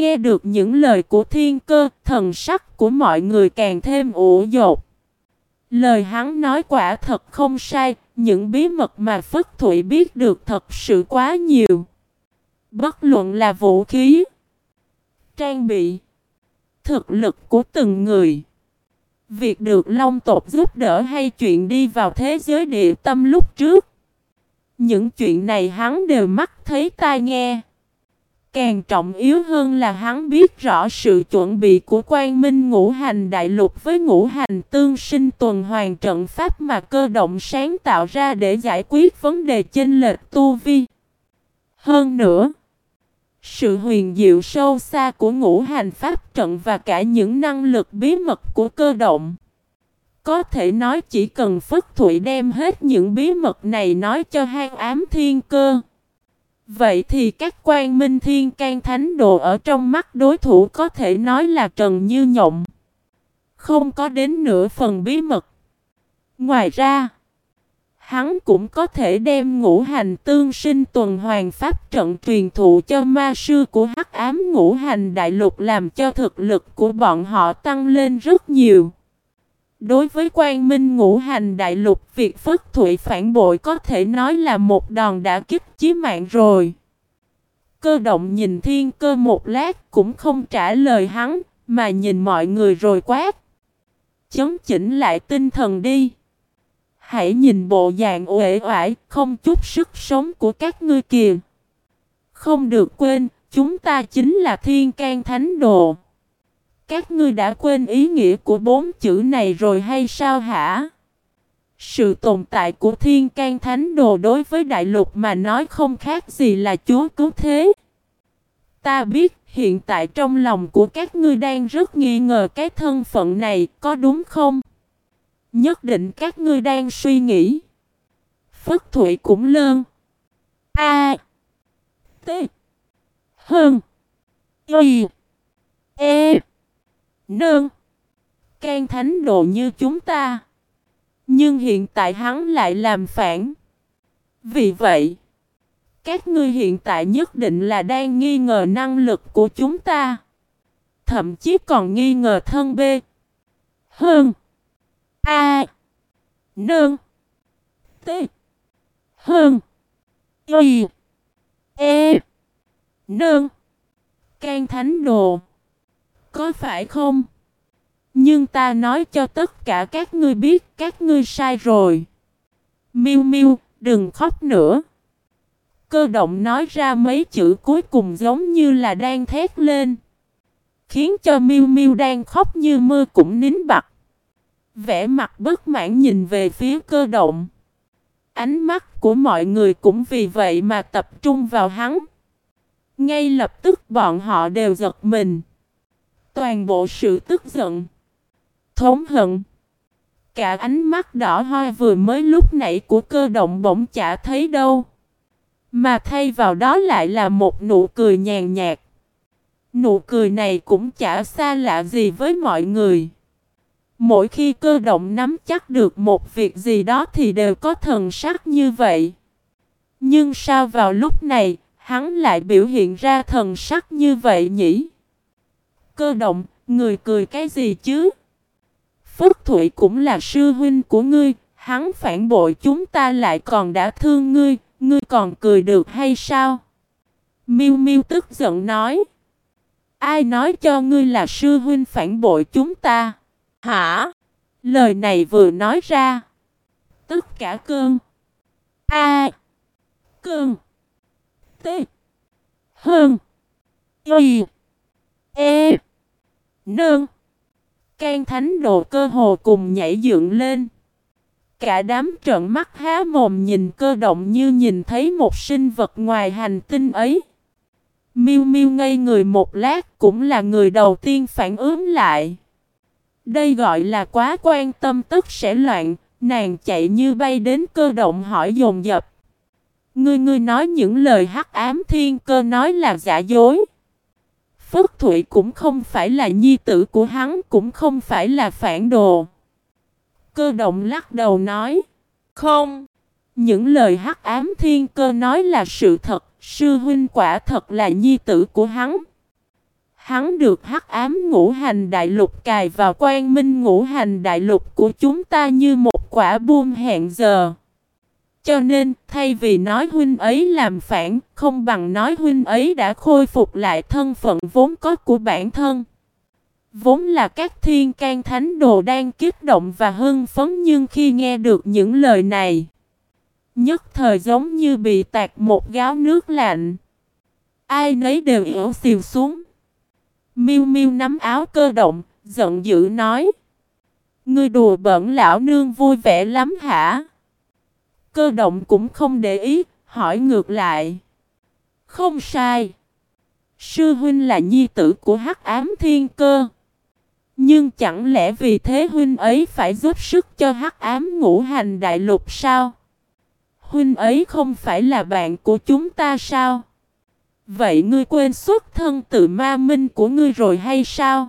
Nghe được những lời của thiên cơ, thần sắc của mọi người càng thêm ủ dột. Lời hắn nói quả thật không sai, những bí mật mà Phất Thụy biết được thật sự quá nhiều. Bất luận là vũ khí, trang bị, thực lực của từng người. Việc được Long tộc giúp đỡ hay chuyện đi vào thế giới địa tâm lúc trước. Những chuyện này hắn đều mắt thấy tai nghe. Càng trọng yếu hơn là hắn biết rõ sự chuẩn bị của quan minh ngũ hành đại lục với ngũ hành tương sinh tuần hoàn trận pháp mà cơ động sáng tạo ra để giải quyết vấn đề chênh lệch tu vi. Hơn nữa, sự huyền diệu sâu xa của ngũ hành pháp trận và cả những năng lực bí mật của cơ động. Có thể nói chỉ cần Phất Thụy đem hết những bí mật này nói cho hang ám thiên cơ. Vậy thì các quan minh thiên can thánh đồ ở trong mắt đối thủ có thể nói là trần như nhộng. Không có đến nửa phần bí mật. Ngoài ra, hắn cũng có thể đem ngũ hành tương sinh tuần hoàn pháp trận truyền thụ cho ma sư của hắc ám ngũ hành đại lục làm cho thực lực của bọn họ tăng lên rất nhiều. Đối với quan minh ngũ hành đại lục, việc Phất Thụy phản bội có thể nói là một đòn đã kích chí mạng rồi. Cơ động nhìn thiên cơ một lát cũng không trả lời hắn, mà nhìn mọi người rồi quát. Chấn chỉnh lại tinh thần đi. Hãy nhìn bộ dạng uể oải, không chút sức sống của các ngươi kìa. Không được quên, chúng ta chính là thiên can thánh đồ. Các ngươi đã quên ý nghĩa của bốn chữ này rồi hay sao hả? Sự tồn tại của thiên can thánh đồ đối với đại lục mà nói không khác gì là chúa cứu thế. Ta biết, hiện tại trong lòng của các ngươi đang rất nghi ngờ cái thân phận này, có đúng không? Nhất định các ngươi đang suy nghĩ. Phất Thụy cũng lơn. A. T. Hơn. Y. E. Nương. Can thánh độ như chúng ta. Nhưng hiện tại hắn lại làm phản. Vì vậy, các ngươi hiện tại nhất định là đang nghi ngờ năng lực của chúng ta. Thậm chí còn nghi ngờ thân B. Hơn. A. Nương. T. Hơn. Y. E. Nương. Can thánh đồ. Có phải không? Nhưng ta nói cho tất cả các ngươi biết các ngươi sai rồi. Miu Miu, đừng khóc nữa. Cơ động nói ra mấy chữ cuối cùng giống như là đang thét lên. Khiến cho Miu Miu đang khóc như mưa cũng nín bặt. Vẻ mặt bất mãn nhìn về phía cơ động. Ánh mắt của mọi người cũng vì vậy mà tập trung vào hắn. Ngay lập tức bọn họ đều giật mình. Toàn bộ sự tức giận, thống hận, cả ánh mắt đỏ hoe vừa mới lúc nãy của cơ động bỗng chả thấy đâu. Mà thay vào đó lại là một nụ cười nhàn nhạt. Nụ cười này cũng chả xa lạ gì với mọi người. Mỗi khi cơ động nắm chắc được một việc gì đó thì đều có thần sắc như vậy. Nhưng sao vào lúc này, hắn lại biểu hiện ra thần sắc như vậy nhỉ? Cơ động, người cười cái gì chứ? phúc Thụy cũng là sư huynh của ngươi, hắn phản bội chúng ta lại còn đã thương ngươi, ngươi còn cười được hay sao? Miu Miu tức giận nói. Ai nói cho ngươi là sư huynh phản bội chúng ta? Hả? Lời này vừa nói ra. Tất cả cơn. A. Cơn. T. Hơn. Y. E. Nương. Can thánh đồ cơ hồ cùng nhảy dựng lên. Cả đám trợn mắt há mồm nhìn cơ động như nhìn thấy một sinh vật ngoài hành tinh ấy. Miu Miu ngây người một lát cũng là người đầu tiên phản ứng lại. Đây gọi là quá quan tâm tức sẽ loạn, nàng chạy như bay đến cơ động hỏi dồn dập. Ngươi ngươi nói những lời hắc ám thiên cơ nói là giả dối. Phất Thụy cũng không phải là nhi tử của hắn, cũng không phải là phản đồ. Cơ động lắc đầu nói, không, những lời hắc ám thiên cơ nói là sự thật, sư huynh quả thật là nhi tử của hắn. Hắn được hắc ám ngũ hành đại lục cài vào quan minh ngũ hành đại lục của chúng ta như một quả buông hẹn giờ. Cho nên, thay vì nói huynh ấy làm phản, không bằng nói huynh ấy đã khôi phục lại thân phận vốn có của bản thân. Vốn là các thiên can thánh đồ đang kích động và hưng phấn nhưng khi nghe được những lời này, nhất thời giống như bị tạt một gáo nước lạnh. Ai nấy đều yếu xìu xuống. Miu Miu nắm áo cơ động, giận dữ nói: "Ngươi đùa bẩn lão nương vui vẻ lắm hả?" Cơ động cũng không để ý, hỏi ngược lại. Không sai. Sư huynh là nhi tử của hắc ám thiên cơ. Nhưng chẳng lẽ vì thế huynh ấy phải giúp sức cho hắc ám ngũ hành đại lục sao? Huynh ấy không phải là bạn của chúng ta sao? Vậy ngươi quên xuất thân từ ma minh của ngươi rồi hay sao?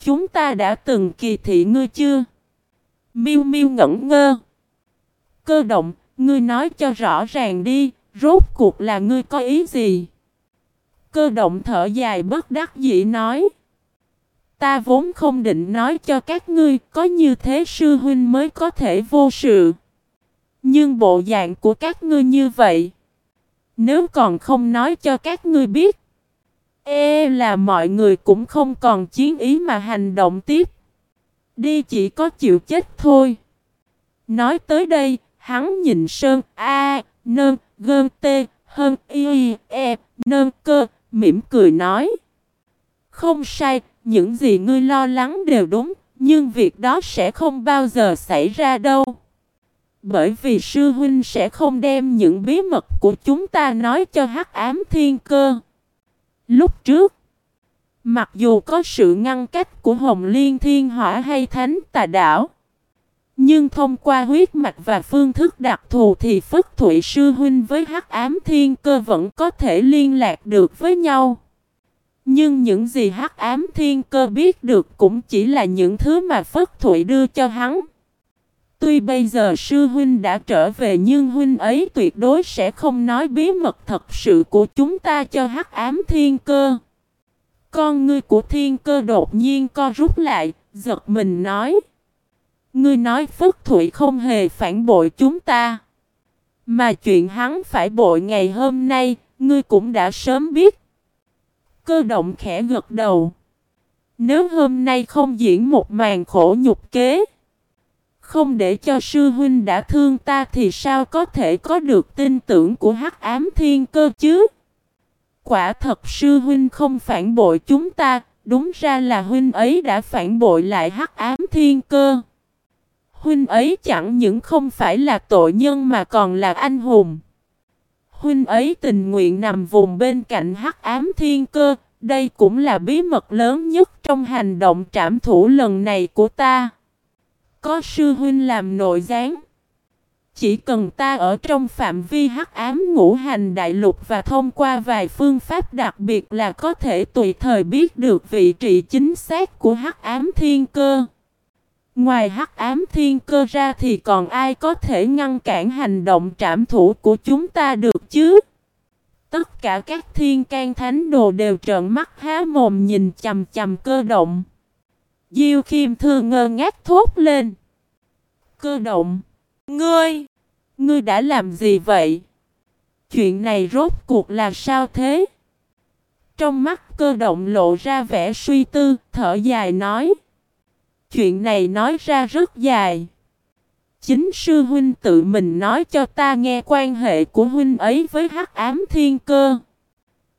Chúng ta đã từng kỳ thị ngươi chưa? Miu Miu ngẩn ngơ. Cơ động, ngươi nói cho rõ ràng đi, rốt cuộc là ngươi có ý gì? Cơ động thở dài bất đắc dĩ nói. Ta vốn không định nói cho các ngươi, có như thế sư huynh mới có thể vô sự. Nhưng bộ dạng của các ngươi như vậy, nếu còn không nói cho các ngươi biết, e là mọi người cũng không còn chiến ý mà hành động tiếp. Đi chỉ có chịu chết thôi. Nói tới đây, Hắn nhìn Sơn A, Nơn, Gơn Tê, Hơn Y, E, Nơn Cơ, mỉm cười nói. Không sai, những gì ngươi lo lắng đều đúng, nhưng việc đó sẽ không bao giờ xảy ra đâu. Bởi vì sư huynh sẽ không đem những bí mật của chúng ta nói cho hắc ám thiên cơ. Lúc trước, mặc dù có sự ngăn cách của Hồng Liên Thiên Hỏa hay Thánh Tà Đảo, nhưng thông qua huyết mạch và phương thức đặc thù thì Phất Thụy Sư Huynh với Hắc Ám Thiên Cơ vẫn có thể liên lạc được với nhau. Nhưng những gì Hắc Ám Thiên Cơ biết được cũng chỉ là những thứ mà Phất Thụy đưa cho hắn. Tuy bây giờ Sư Huynh đã trở về nhưng Huynh ấy tuyệt đối sẽ không nói bí mật thật sự của chúng ta cho Hắc Ám Thiên Cơ. Con ngươi của Thiên Cơ đột nhiên co rút lại, giật mình nói. Ngươi nói Phất Thụy không hề phản bội chúng ta. Mà chuyện hắn phải bội ngày hôm nay, ngươi cũng đã sớm biết. Cơ động khẽ gật đầu. Nếu hôm nay không diễn một màn khổ nhục kế, không để cho sư huynh đã thương ta thì sao có thể có được tin tưởng của hắc ám thiên cơ chứ? Quả thật sư huynh không phản bội chúng ta, đúng ra là huynh ấy đã phản bội lại hắc ám thiên cơ. Huynh ấy chẳng những không phải là tội nhân mà còn là anh hùng. Huynh ấy tình nguyện nằm vùng bên cạnh hắc ám thiên cơ, đây cũng là bí mật lớn nhất trong hành động trảm thủ lần này của ta. Có sư huynh làm nội gián. Chỉ cần ta ở trong phạm vi hắc ám ngũ hành đại lục và thông qua vài phương pháp đặc biệt là có thể tùy thời biết được vị trí chính xác của hắc ám thiên cơ. Ngoài hắc ám thiên cơ ra thì còn ai có thể ngăn cản hành động trảm thủ của chúng ta được chứ? Tất cả các thiên can thánh đồ đều trợn mắt há mồm nhìn chầm chầm cơ động. Diêu Khiêm Thư ngơ ngác thốt lên. Cơ động, ngươi, ngươi đã làm gì vậy? Chuyện này rốt cuộc là sao thế? Trong mắt cơ động lộ ra vẻ suy tư, thở dài nói. Chuyện này nói ra rất dài. Chính sư huynh tự mình nói cho ta nghe quan hệ của huynh ấy với hắc ám thiên cơ.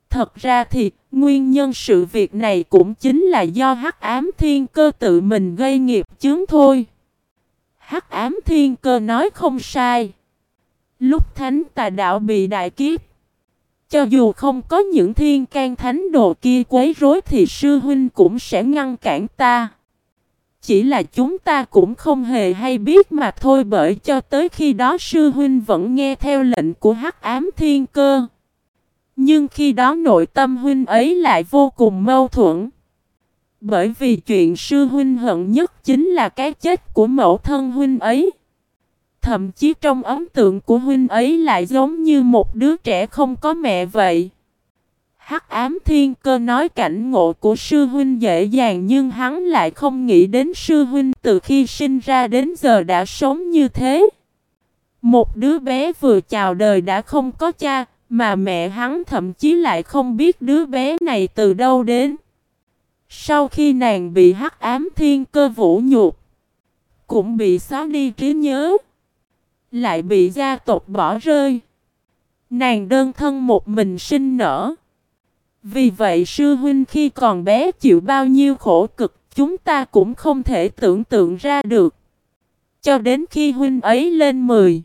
Thật ra thì, nguyên nhân sự việc này cũng chính là do hắc ám thiên cơ tự mình gây nghiệp chướng thôi. Hắc ám thiên cơ nói không sai. Lúc thánh tà đạo bị đại kiếp, cho dù không có những thiên can thánh đồ kia quấy rối thì sư huynh cũng sẽ ngăn cản ta. Chỉ là chúng ta cũng không hề hay biết mà thôi bởi cho tới khi đó sư huynh vẫn nghe theo lệnh của hắc ám thiên cơ. Nhưng khi đó nội tâm huynh ấy lại vô cùng mâu thuẫn. Bởi vì chuyện sư huynh hận nhất chính là cái chết của mẫu thân huynh ấy. Thậm chí trong ấn tượng của huynh ấy lại giống như một đứa trẻ không có mẹ vậy. Hắc ám thiên cơ nói cảnh ngộ của sư huynh dễ dàng nhưng hắn lại không nghĩ đến sư huynh từ khi sinh ra đến giờ đã sống như thế. Một đứa bé vừa chào đời đã không có cha, mà mẹ hắn thậm chí lại không biết đứa bé này từ đâu đến. Sau khi nàng bị hắc ám thiên cơ vũ nhục, cũng bị xóa đi trí nhớ, lại bị gia tộc bỏ rơi. Nàng đơn thân một mình sinh nở. Vì vậy sư huynh khi còn bé chịu bao nhiêu khổ cực, chúng ta cũng không thể tưởng tượng ra được. Cho đến khi huynh ấy lên 10.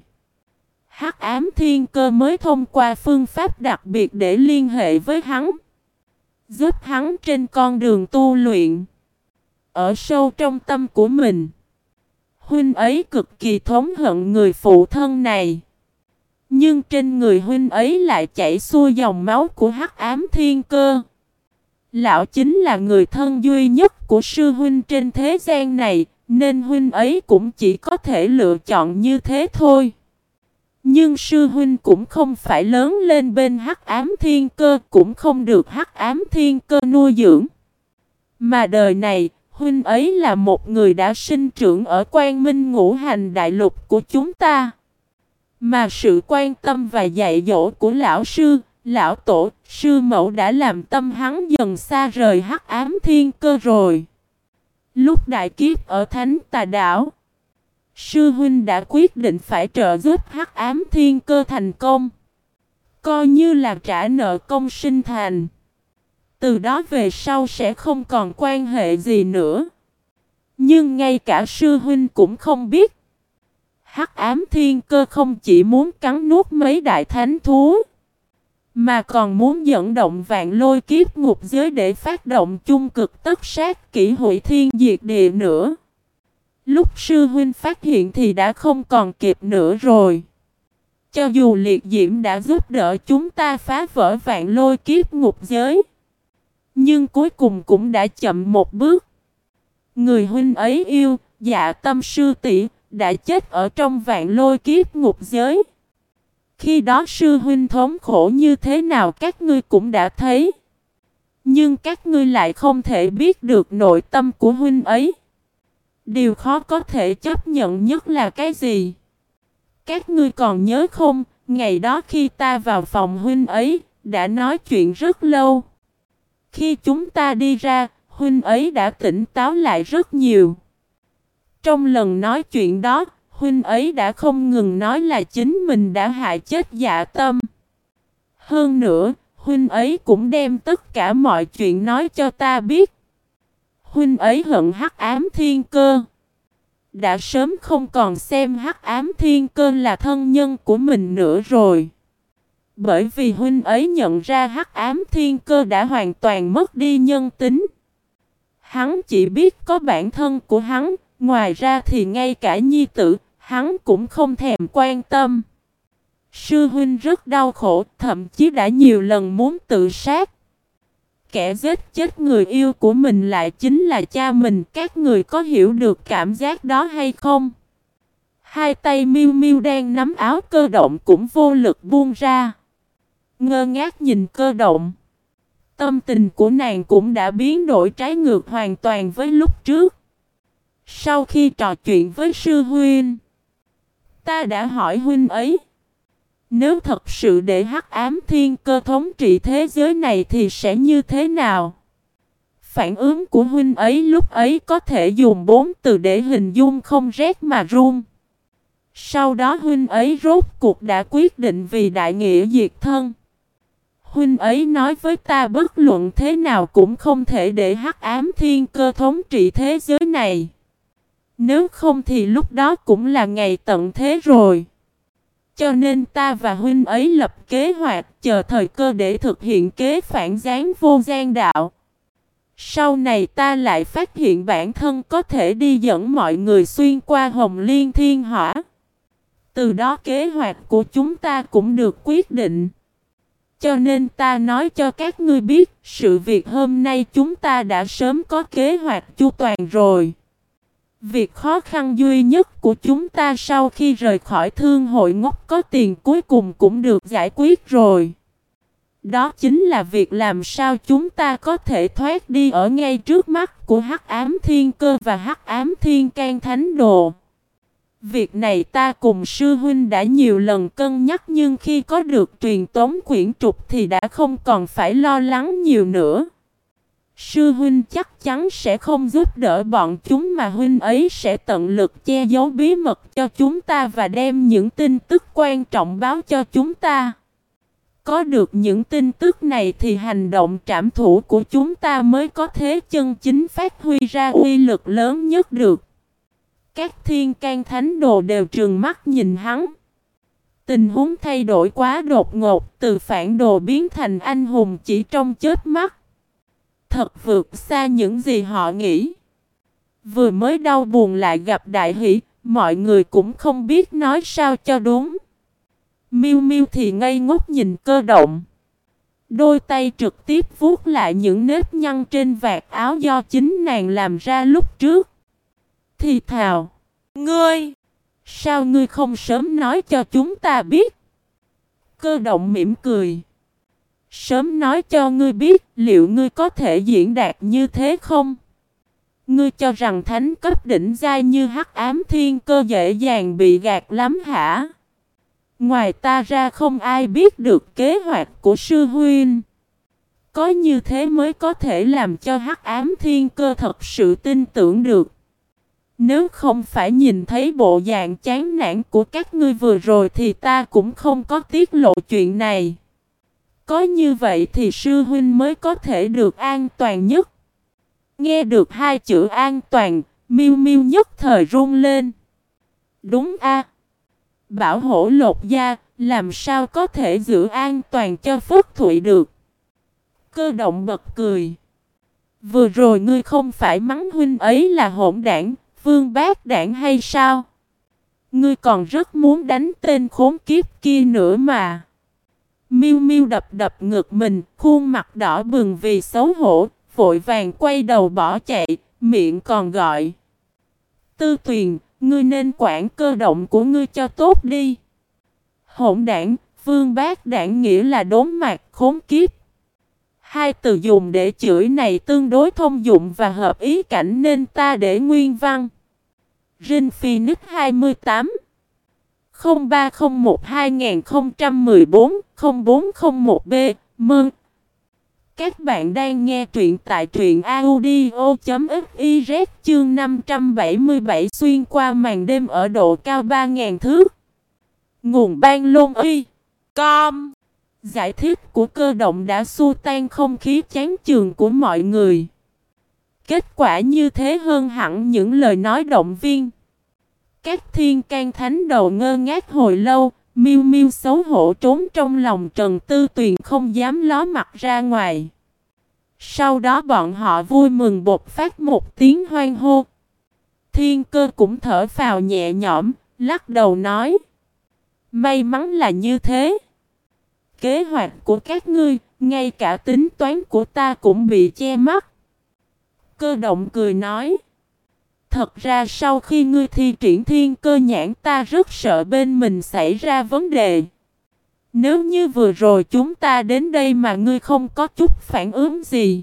Hắc ám thiên cơ mới thông qua phương pháp đặc biệt để liên hệ với hắn. Giúp hắn trên con đường tu luyện. Ở sâu trong tâm của mình. Huynh ấy cực kỳ thống hận người phụ thân này. Nhưng trên người huynh ấy lại chảy xuôi dòng máu của hắc ám thiên cơ. Lão chính là người thân duy nhất của sư huynh trên thế gian này, nên huynh ấy cũng chỉ có thể lựa chọn như thế thôi. Nhưng sư huynh cũng không phải lớn lên bên hắc ám thiên cơ, cũng không được hắc ám thiên cơ nuôi dưỡng. Mà đời này, huynh ấy là một người đã sinh trưởng ở quan minh ngũ hành đại lục của chúng ta. Mà sự quan tâm và dạy dỗ của lão sư, lão tổ, sư mẫu đã làm tâm hắn dần xa rời hắc ám thiên cơ rồi. Lúc đại kiếp ở Thánh Tà Đảo, sư huynh đã quyết định phải trợ giúp hắc ám thiên cơ thành công. Coi như là trả nợ công sinh thành. Từ đó về sau sẽ không còn quan hệ gì nữa. Nhưng ngay cả sư huynh cũng không biết Hắc ám thiên cơ không chỉ muốn cắn nuốt mấy đại thánh thú, mà còn muốn dẫn động vạn lôi kiếp ngục giới để phát động chung cực tất sát kỷ hội thiên diệt địa nữa. Lúc sư huynh phát hiện thì đã không còn kịp nữa rồi. Cho dù liệt diễm đã giúp đỡ chúng ta phá vỡ vạn lôi kiếp ngục giới, nhưng cuối cùng cũng đã chậm một bước. Người huynh ấy yêu, dạ tâm sư tỷ đã chết ở trong vạn lôi kiếp ngục giới. Khi đó sư huynh thống khổ như thế nào các ngươi cũng đã thấy. Nhưng các ngươi lại không thể biết được nội tâm của huynh ấy. Điều khó có thể chấp nhận nhất là cái gì? Các ngươi còn nhớ không, ngày đó khi ta vào phòng huynh ấy, đã nói chuyện rất lâu. Khi chúng ta đi ra, huynh ấy đã tỉnh táo lại rất nhiều. Trong lần nói chuyện đó, huynh ấy đã không ngừng nói là chính mình đã hại chết dạ tâm. Hơn nữa, huynh ấy cũng đem tất cả mọi chuyện nói cho ta biết. Huynh ấy hận hắc ám thiên cơ. Đã sớm không còn xem hắc ám thiên cơ là thân nhân của mình nữa rồi. Bởi vì huynh ấy nhận ra hắc ám thiên cơ đã hoàn toàn mất đi nhân tính. Hắn chỉ biết có bản thân của hắn, Ngoài ra thì ngay cả nhi tử, hắn cũng không thèm quan tâm. Sư huynh rất đau khổ, thậm chí đã nhiều lần muốn tự sát. Kẻ giết chết người yêu của mình lại chính là cha mình, các người có hiểu được cảm giác đó hay không? Hai tay miêu miêu đang nắm áo cơ động cũng vô lực buông ra. Ngơ ngác nhìn cơ động. Tâm tình của nàng cũng đã biến đổi trái ngược hoàn toàn với lúc trước. Sau khi trò chuyện với sư huynh, ta đã hỏi huynh ấy. Nếu thật sự để hắc ám thiên cơ thống trị thế giới này thì sẽ như thế nào? Phản ứng của huynh ấy lúc ấy có thể dùng bốn từ để hình dung không rét mà run. Sau đó huynh ấy rốt cuộc đã quyết định vì đại nghĩa diệt thân. Huynh ấy nói với ta bất luận thế nào cũng không thể để hắc ám thiên cơ thống trị thế giới này. Nếu không thì lúc đó cũng là ngày tận thế rồi. Cho nên ta và huynh ấy lập kế hoạch chờ thời cơ để thực hiện kế phản gián vô gian đạo. Sau này ta lại phát hiện bản thân có thể đi dẫn mọi người xuyên qua hồng liên thiên hỏa. Từ đó kế hoạch của chúng ta cũng được quyết định. Cho nên ta nói cho các ngươi biết, sự việc hôm nay chúng ta đã sớm có kế hoạch chu toàn rồi. Việc khó khăn duy nhất của chúng ta sau khi rời khỏi thương hội ngốc có tiền cuối cùng cũng được giải quyết rồi. Đó chính là việc làm sao chúng ta có thể thoát đi ở ngay trước mắt của Hắc Ám Thiên Cơ và Hắc Ám Thiên Can Thánh Đồ. Việc này ta cùng sư huynh đã nhiều lần cân nhắc nhưng khi có được truyền tống quyển trục thì đã không còn phải lo lắng nhiều nữa. Sư huynh chắc chắn sẽ không giúp đỡ bọn chúng mà huynh ấy sẽ tận lực che giấu bí mật cho chúng ta và đem những tin tức quan trọng báo cho chúng ta. Có được những tin tức này thì hành động trảm thủ của chúng ta mới có thế chân chính phát huy ra uy lực lớn nhất được. Các thiên can thánh đồ đều trừng mắt nhìn hắn. Tình huống thay đổi quá đột ngột, từ phản đồ biến thành anh hùng chỉ trong chết mắt. Thật vượt xa những gì họ nghĩ. Vừa mới đau buồn lại gặp đại hỷ, mọi người cũng không biết nói sao cho đúng. Miu Miu thì ngây ngốc nhìn cơ động. Đôi tay trực tiếp vuốt lại những nếp nhăn trên vạt áo do chính nàng làm ra lúc trước. Thì thào. Ngươi! Sao ngươi không sớm nói cho chúng ta biết? Cơ động mỉm cười. Sớm nói cho ngươi biết liệu ngươi có thể diễn đạt như thế không? Ngươi cho rằng thánh cấp đỉnh giai như hắc ám thiên cơ dễ dàng bị gạt lắm hả? Ngoài ta ra không ai biết được kế hoạch của sư huynh. Có như thế mới có thể làm cho hắc ám thiên cơ thật sự tin tưởng được. Nếu không phải nhìn thấy bộ dạng chán nản của các ngươi vừa rồi thì ta cũng không có tiết lộ chuyện này. Có như vậy thì sư huynh mới có thể được an toàn nhất. Nghe được hai chữ an toàn, miêu miêu nhất thời run lên. Đúng a Bảo hổ lột da, làm sao có thể giữ an toàn cho Phúc Thụy được? Cơ động bật cười. Vừa rồi ngươi không phải mắng huynh ấy là hỗn đảng, vương bác đảng hay sao? Ngươi còn rất muốn đánh tên khốn kiếp kia nữa mà. Miu Miu đập đập ngực mình, khuôn mặt đỏ bừng vì xấu hổ, vội vàng quay đầu bỏ chạy, miệng còn gọi. Tư tuyền, ngươi nên quản cơ động của ngươi cho tốt đi. Hỗn đảng, vương bác đảng nghĩa là đốn mạc khốn kiếp. Hai từ dùng để chửi này tương đối thông dụng và hợp ý cảnh nên ta để nguyên văn. Rin Phoenix 28 0301 2014 0401B Mừng! Các bạn đang nghe truyện tại truyện audio.fiz chương 577 xuyên qua màn đêm ở độ cao 3.000 thước. Nguồn ban lôn uy. Com. Giải thích của cơ động đã xua tan không khí chán trường của mọi người. Kết quả như thế hơn hẳn những lời nói động viên. Các thiên can thánh đầu ngơ ngác hồi lâu, miêu miêu xấu hổ trốn trong lòng Trần Tư Tuyền không dám ló mặt ra ngoài. Sau đó bọn họ vui mừng bột phát một tiếng hoang hô. Thiên cơ cũng thở phào nhẹ nhõm, lắc đầu nói. May mắn là như thế. Kế hoạch của các ngươi, ngay cả tính toán của ta cũng bị che mắt. Cơ động cười nói. Thật ra sau khi ngươi thi triển thiên cơ nhãn ta rất sợ bên mình xảy ra vấn đề. Nếu như vừa rồi chúng ta đến đây mà ngươi không có chút phản ứng gì.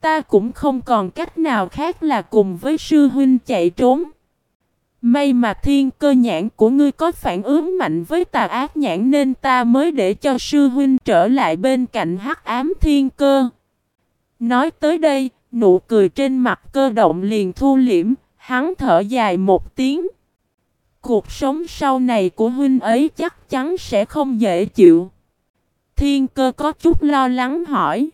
Ta cũng không còn cách nào khác là cùng với sư huynh chạy trốn. May mà thiên cơ nhãn của ngươi có phản ứng mạnh với tà ác nhãn nên ta mới để cho sư huynh trở lại bên cạnh hắc ám thiên cơ. Nói tới đây, nụ cười trên mặt cơ động liền thu liễm, hắn thở dài một tiếng. Cuộc sống sau này của huynh ấy chắc chắn sẽ không dễ chịu. Thiên cơ có chút lo lắng hỏi.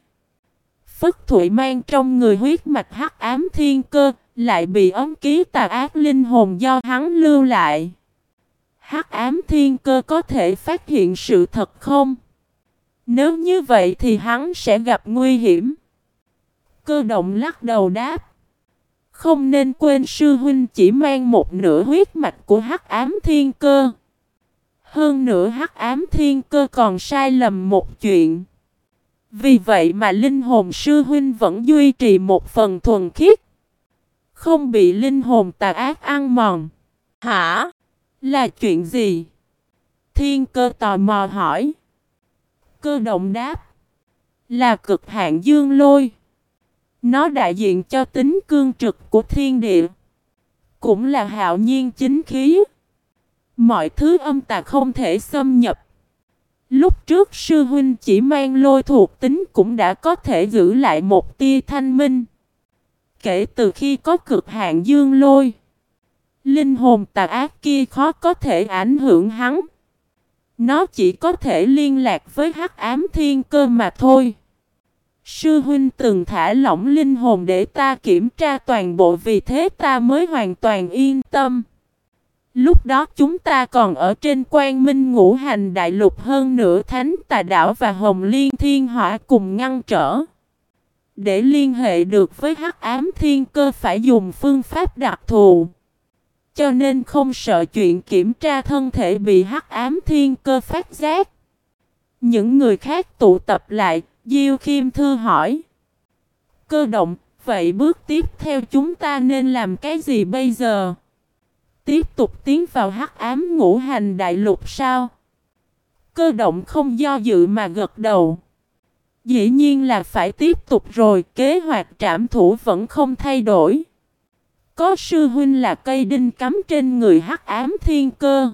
Phất Thụy mang trong người huyết mạch hắc ám thiên cơ, lại bị ấm ký tà ác linh hồn do hắn lưu lại. Hắc ám thiên cơ có thể phát hiện sự thật không? Nếu như vậy thì hắn sẽ gặp nguy hiểm. Cơ động lắc đầu đáp. Không nên quên sư huynh chỉ mang một nửa huyết mạch của hắc ám thiên cơ. Hơn nữa hắc ám thiên cơ còn sai lầm một chuyện. Vì vậy mà linh hồn sư huynh vẫn duy trì một phần thuần khiết. Không bị linh hồn tà ác ăn mòn. Hả? Là chuyện gì? Thiên cơ tò mò hỏi. Cơ động đáp. Là cực hạn dương lôi. Nó đại diện cho tính cương trực của thiên địa. Cũng là hạo nhiên chính khí. Mọi thứ âm tà không thể xâm nhập. Lúc trước sư huynh chỉ mang lôi thuộc tính cũng đã có thể giữ lại một tia thanh minh. Kể từ khi có cực hạn dương lôi. Linh hồn tà ác kia khó có thể ảnh hưởng hắn. Nó chỉ có thể liên lạc với hắc ám thiên cơ mà thôi. Sư huynh từng thả lỏng linh hồn để ta kiểm tra toàn bộ vì thế ta mới hoàn toàn yên tâm. Lúc đó chúng ta còn ở trên quan minh ngũ hành đại lục hơn nửa thánh tà đảo và hồng liên thiên hỏa cùng ngăn trở. Để liên hệ được với hắc ám thiên cơ phải dùng phương pháp đặc thù. Cho nên không sợ chuyện kiểm tra thân thể bị hắc ám thiên cơ phát giác. Những người khác tụ tập lại, Diêu Khiêm Thư hỏi. Cơ động, vậy bước tiếp theo chúng ta nên làm cái gì bây giờ? Tiếp tục tiến vào hắc ám ngũ hành đại lục sao? Cơ động không do dự mà gật đầu. Dĩ nhiên là phải tiếp tục rồi, kế hoạch trảm thủ vẫn không thay đổi. Có sư huynh là cây đinh cắm trên người hắc ám thiên cơ.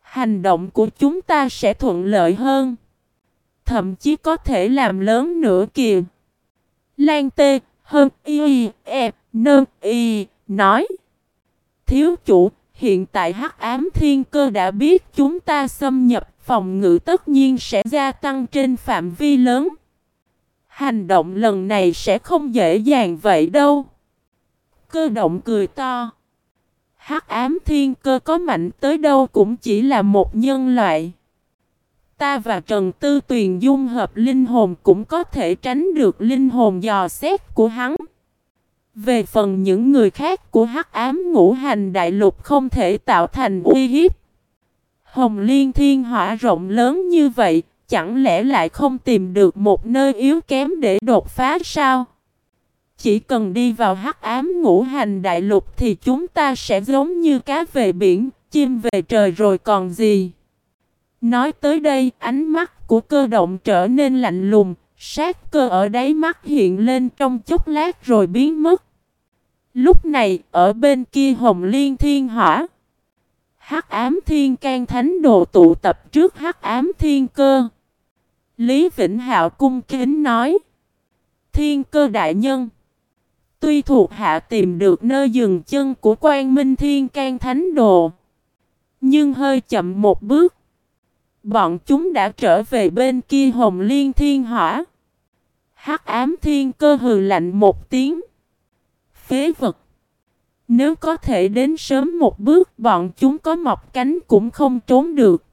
Hành động của chúng ta sẽ thuận lợi hơn. Thậm chí có thể làm lớn nữa kìa. Lan tê, hơn y, e, nơn y, nói. Thiếu chủ, hiện tại hắc ám thiên cơ đã biết chúng ta xâm nhập phòng ngự tất nhiên sẽ gia tăng trên phạm vi lớn. Hành động lần này sẽ không dễ dàng vậy đâu. Cơ động cười to. Hắc ám thiên cơ có mạnh tới đâu cũng chỉ là một nhân loại. Ta và Trần Tư Tuyền dung hợp linh hồn cũng có thể tránh được linh hồn dò xét của hắn. Về phần những người khác của hắc ám ngũ hành đại lục không thể tạo thành uy hiếp. Hồng Liên Thiên Hỏa rộng lớn như vậy, chẳng lẽ lại không tìm được một nơi yếu kém để đột phá sao? Chỉ cần đi vào hắc ám ngũ hành đại lục thì chúng ta sẽ giống như cá về biển, chim về trời rồi còn gì? Nói tới đây, ánh mắt của cơ động trở nên lạnh lùng, sát cơ ở đáy mắt hiện lên trong chốc lát rồi biến mất. Lúc này, ở bên kia Hồng Liên Thiên Hỏa, Hắc Ám Thiên Can Thánh Đồ tụ tập trước Hắc Ám Thiên Cơ. Lý Vĩnh Hạo cung kính nói: "Thiên Cơ đại nhân, tuy thuộc hạ tìm được nơi dừng chân của Quan Minh Thiên Can Thánh Đồ, nhưng hơi chậm một bước. Bọn chúng đã trở về bên kia Hồng Liên Thiên Hỏa. Hắc Ám Thiên Cơ hừ lạnh một tiếng phế vật. Nếu có thể đến sớm một bước bọn chúng có mọc cánh cũng không trốn được.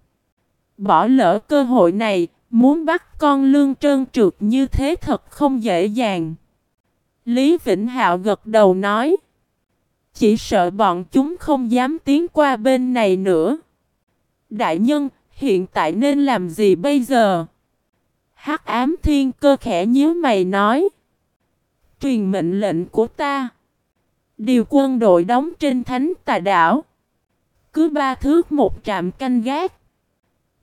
Bỏ lỡ cơ hội này, muốn bắt con lương trơn trượt như thế thật không dễ dàng. Lý Vĩnh Hạo gật đầu nói. Chỉ sợ bọn chúng không dám tiến qua bên này nữa. Đại nhân, hiện tại nên làm gì bây giờ? Hắc ám thiên cơ khẽ nhíu mày nói. Truyền mệnh lệnh của ta. Điều quân đội đóng trên thánh tà đảo. Cứ ba thước một trạm canh gác.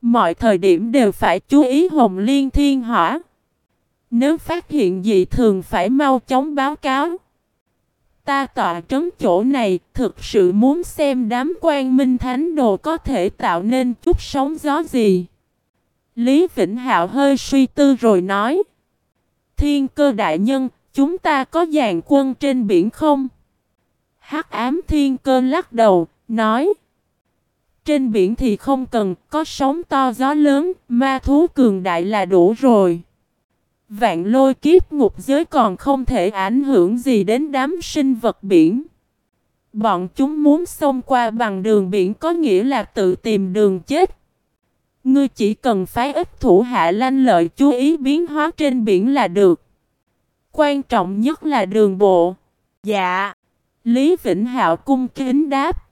Mọi thời điểm đều phải chú ý hồng liên thiên hỏa. Nếu phát hiện gì thường phải mau chóng báo cáo. Ta tọa trấn chỗ này thực sự muốn xem đám quan minh thánh đồ có thể tạo nên chút sóng gió gì. Lý Vĩnh Hạo hơi suy tư rồi nói. Thiên cơ đại nhân, chúng ta có dàn quân trên biển không? Hắc ám thiên cơ lắc đầu, nói. Trên biển thì không cần, có sóng to gió lớn, ma thú cường đại là đủ rồi. Vạn lôi kiếp ngục giới còn không thể ảnh hưởng gì đến đám sinh vật biển. Bọn chúng muốn xông qua bằng đường biển có nghĩa là tự tìm đường chết. Ngươi chỉ cần phái ít thủ hạ lanh lợi chú ý biến hóa trên biển là được. Quan trọng nhất là đường bộ. Dạ. Lý Vĩnh Hạo cung kính đáp.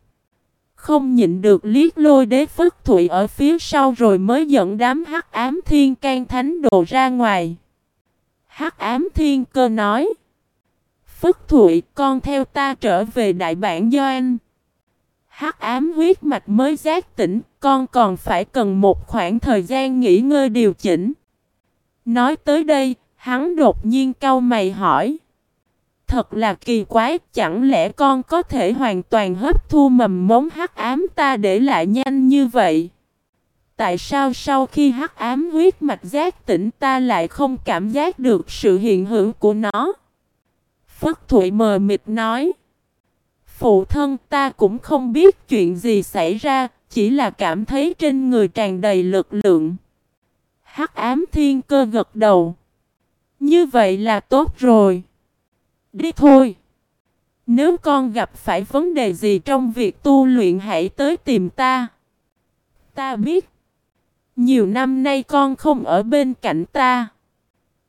Không nhịn được liếc lôi đế phất thụy ở phía sau rồi mới dẫn đám hắc ám thiên can thánh đồ ra ngoài. Hắc ám thiên cơ nói. Phất thụy con theo ta trở về đại bản Doan. Hắc ám huyết mạch mới giác tỉnh, con còn phải cần một khoảng thời gian nghỉ ngơi điều chỉnh. Nói tới đây, hắn đột nhiên cau mày hỏi. Thật là kỳ quái, chẳng lẽ con có thể hoàn toàn hấp thu mầm mống hắc ám ta để lại nhanh như vậy? Tại sao sau khi hắc ám huyết mạch giác tỉnh ta lại không cảm giác được sự hiện hữu của nó? Phất Thụy mờ mịt nói. Phụ thân ta cũng không biết chuyện gì xảy ra, chỉ là cảm thấy trên người tràn đầy lực lượng. Hắc ám thiên cơ gật đầu. Như vậy là tốt rồi. Đi thôi. Nếu con gặp phải vấn đề gì trong việc tu luyện hãy tới tìm ta. Ta biết. Nhiều năm nay con không ở bên cạnh ta.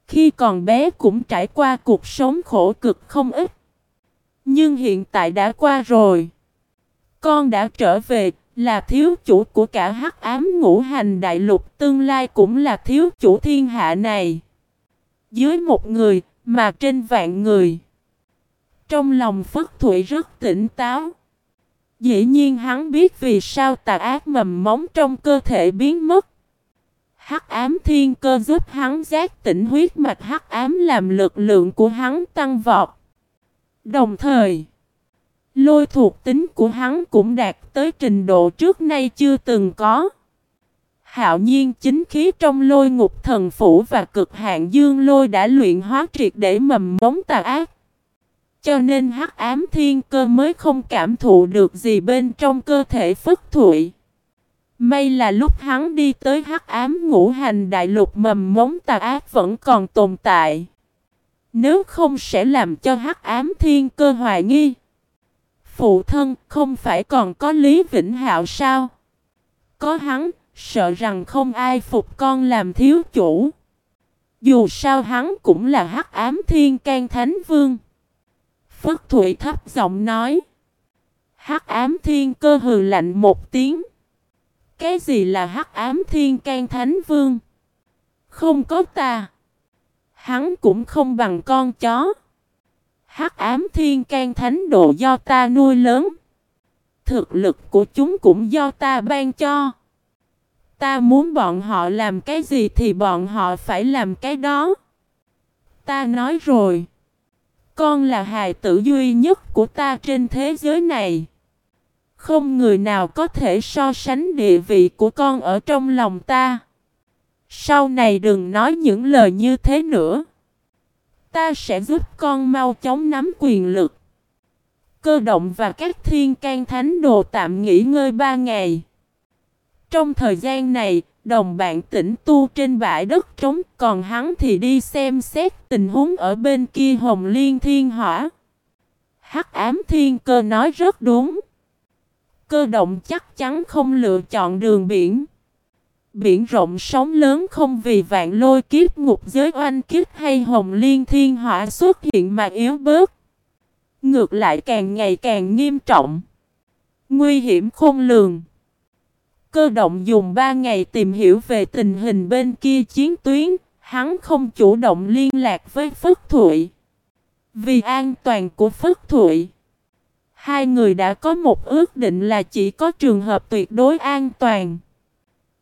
Khi còn bé cũng trải qua cuộc sống khổ cực không ít. Nhưng hiện tại đã qua rồi. Con đã trở về, là thiếu chủ của cả hắc ám ngũ hành đại lục, tương lai cũng là thiếu chủ thiên hạ này. Dưới một người, mà trên vạn người. Trong lòng Phất Thụy rất tỉnh táo. Dĩ nhiên hắn biết vì sao tà ác mầm móng trong cơ thể biến mất. Hắc ám thiên cơ giúp hắn giác tỉnh huyết mạch hắc ám làm lực lượng của hắn tăng vọt. Đồng thời, lôi thuộc tính của hắn cũng đạt tới trình độ trước nay chưa từng có. Hạo nhiên chính khí trong lôi ngục thần phủ và cực hạn dương lôi đã luyện hóa triệt để mầm mống tà ác. Cho nên hắc ám thiên cơ mới không cảm thụ được gì bên trong cơ thể phất thụy. May là lúc hắn đi tới hắc ám ngũ hành đại lục mầm mống tà ác vẫn còn tồn tại. Nếu không sẽ làm cho hắc ám thiên cơ hoài nghi. Phụ thân không phải còn có Lý Vĩnh Hạo sao? Có hắn, sợ rằng không ai phục con làm thiếu chủ. Dù sao hắn cũng là hắc ám thiên can thánh vương. Phất Thụy thấp giọng nói. Hắc ám thiên cơ hừ lạnh một tiếng. Cái gì là hắc ám thiên can thánh vương? Không có ta. Hắn cũng không bằng con chó. Hắc ám thiên can thánh độ do ta nuôi lớn. Thực lực của chúng cũng do ta ban cho. Ta muốn bọn họ làm cái gì thì bọn họ phải làm cái đó. Ta nói rồi. Con là hài tử duy nhất của ta trên thế giới này. Không người nào có thể so sánh địa vị của con ở trong lòng ta. Sau này đừng nói những lời như thế nữa. Ta sẽ giúp con mau chóng nắm quyền lực. Cơ động và các thiên can thánh đồ tạm nghỉ ngơi ba ngày. Trong thời gian này, đồng bạn tỉnh tu trên bãi đất trống, còn hắn thì đi xem xét tình huống ở bên kia hồng liên thiên hỏa. Hắc ám thiên cơ nói rất đúng. Cơ động chắc chắn không lựa chọn đường biển. Biển rộng sóng lớn không vì vạn lôi kiếp ngục giới oanh kiếp hay hồng liên thiên hỏa xuất hiện mà yếu bớt. Ngược lại càng ngày càng nghiêm trọng. Nguy hiểm khôn lường. Cơ động dùng 3 ngày tìm hiểu về tình hình bên kia chiến tuyến, hắn không chủ động liên lạc với Phất Thụy. Vì an toàn của Phất Thụy, hai người đã có một ước định là chỉ có trường hợp tuyệt đối an toàn.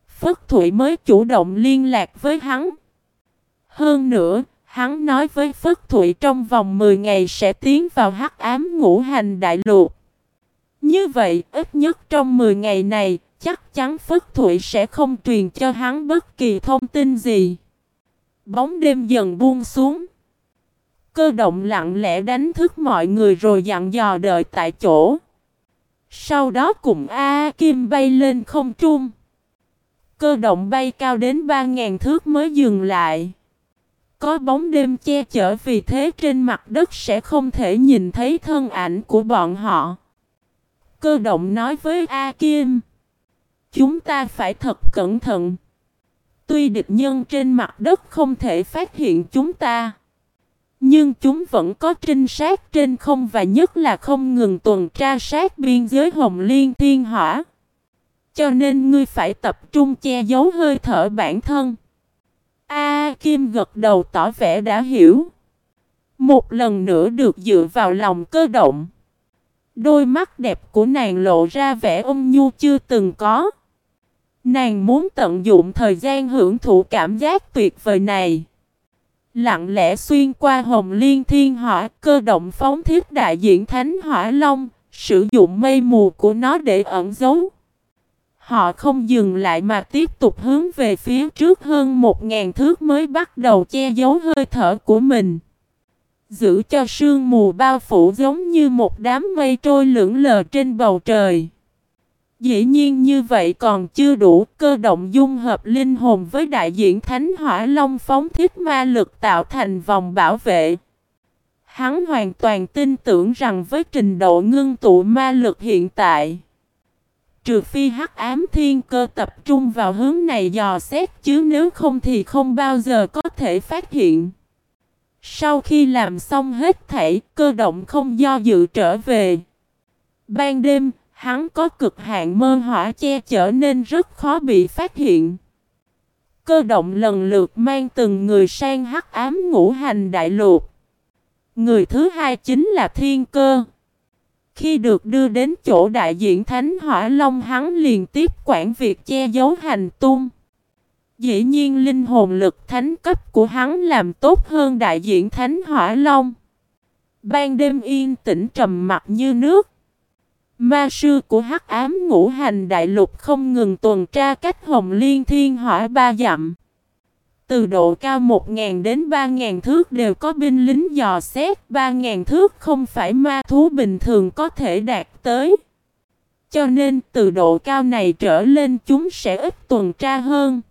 Phất Thụy mới chủ động liên lạc với hắn. Hơn nữa, hắn nói với Phất Thụy trong vòng 10 ngày sẽ tiến vào hắc ám ngũ hành đại lục. Như vậy, ít nhất trong 10 ngày này, chắc chắn Phất Thụy sẽ không truyền cho hắn bất kỳ thông tin gì. Bóng đêm dần buông xuống. Cơ động lặng lẽ đánh thức mọi người rồi dặn dò đợi tại chỗ. Sau đó cùng A Kim bay lên không trung. Cơ động bay cao đến 3.000 thước mới dừng lại. Có bóng đêm che chở vì thế trên mặt đất sẽ không thể nhìn thấy thân ảnh của bọn họ. Cơ động nói với A Kim. Chúng ta phải thật cẩn thận. Tuy địch nhân trên mặt đất không thể phát hiện chúng ta. Nhưng chúng vẫn có trinh sát trên không và nhất là không ngừng tuần tra sát biên giới Hồng Liên Thiên Hỏa. Cho nên ngươi phải tập trung che giấu hơi thở bản thân. A Kim gật đầu tỏ vẻ đã hiểu. Một lần nữa được dựa vào lòng cơ động. Đôi mắt đẹp của nàng lộ ra vẻ ôn nhu chưa từng có. Nàng muốn tận dụng thời gian hưởng thụ cảm giác tuyệt vời này. Lặng lẽ xuyên qua hồng liên thiên hỏa cơ động phóng thiết đại diện thánh hỏa long, sử dụng mây mù của nó để ẩn giấu. Họ không dừng lại mà tiếp tục hướng về phía trước hơn một ngàn thước mới bắt đầu che giấu hơi thở của mình. Giữ cho sương mù bao phủ giống như một đám mây trôi lững lờ trên bầu trời. Dĩ nhiên như vậy còn chưa đủ cơ động dung hợp linh hồn với đại diện Thánh Hỏa Long phóng thiết ma lực tạo thành vòng bảo vệ. Hắn hoàn toàn tin tưởng rằng với trình độ ngưng tụ ma lực hiện tại, trừ phi hắc ám thiên cơ tập trung vào hướng này dò xét chứ nếu không thì không bao giờ có thể phát hiện. Sau khi làm xong hết thảy, cơ động không do dự trở về. Ban đêm, hắn có cực hạn mơ hỏa che chở nên rất khó bị phát hiện. Cơ động lần lượt mang từng người sang hắc ám ngũ hành đại lục. Người thứ hai chính là thiên cơ. Khi được đưa đến chỗ đại diện Thánh Hỏa Long, hắn liền tiếp quản việc che giấu hành tung. Dĩ nhiên linh hồn lực thánh cấp của hắn làm tốt hơn đại diện Thánh Hỏa Long. Ban đêm yên tĩnh trầm mặc như nước. Ma sư của hắc ám ngũ hành đại lục không ngừng tuần tra cách hồng liên thiên hỏa ba dặm. Từ độ cao 1.000 đến 3.000 thước đều có binh lính dò xét, 3.000 thước không phải ma thú bình thường có thể đạt tới. Cho nên từ độ cao này trở lên chúng sẽ ít tuần tra hơn.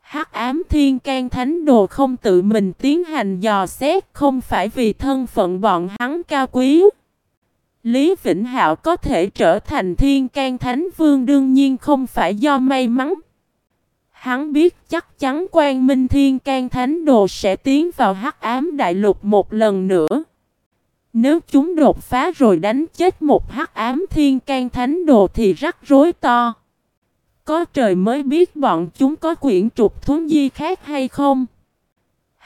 Hắc ám thiên can thánh đồ không tự mình tiến hành dò xét không phải vì thân phận bọn hắn cao quý. Lý Vĩnh Hạo có thể trở thành thiên can thánh vương đương nhiên không phải do may mắn. Hắn biết chắc chắn quan minh thiên can thánh đồ sẽ tiến vào hắc ám đại lục một lần nữa. Nếu chúng đột phá rồi đánh chết một hắc ám thiên can thánh đồ thì rắc rối to. Có trời mới biết bọn chúng có quyển trục thuấn di khác hay không.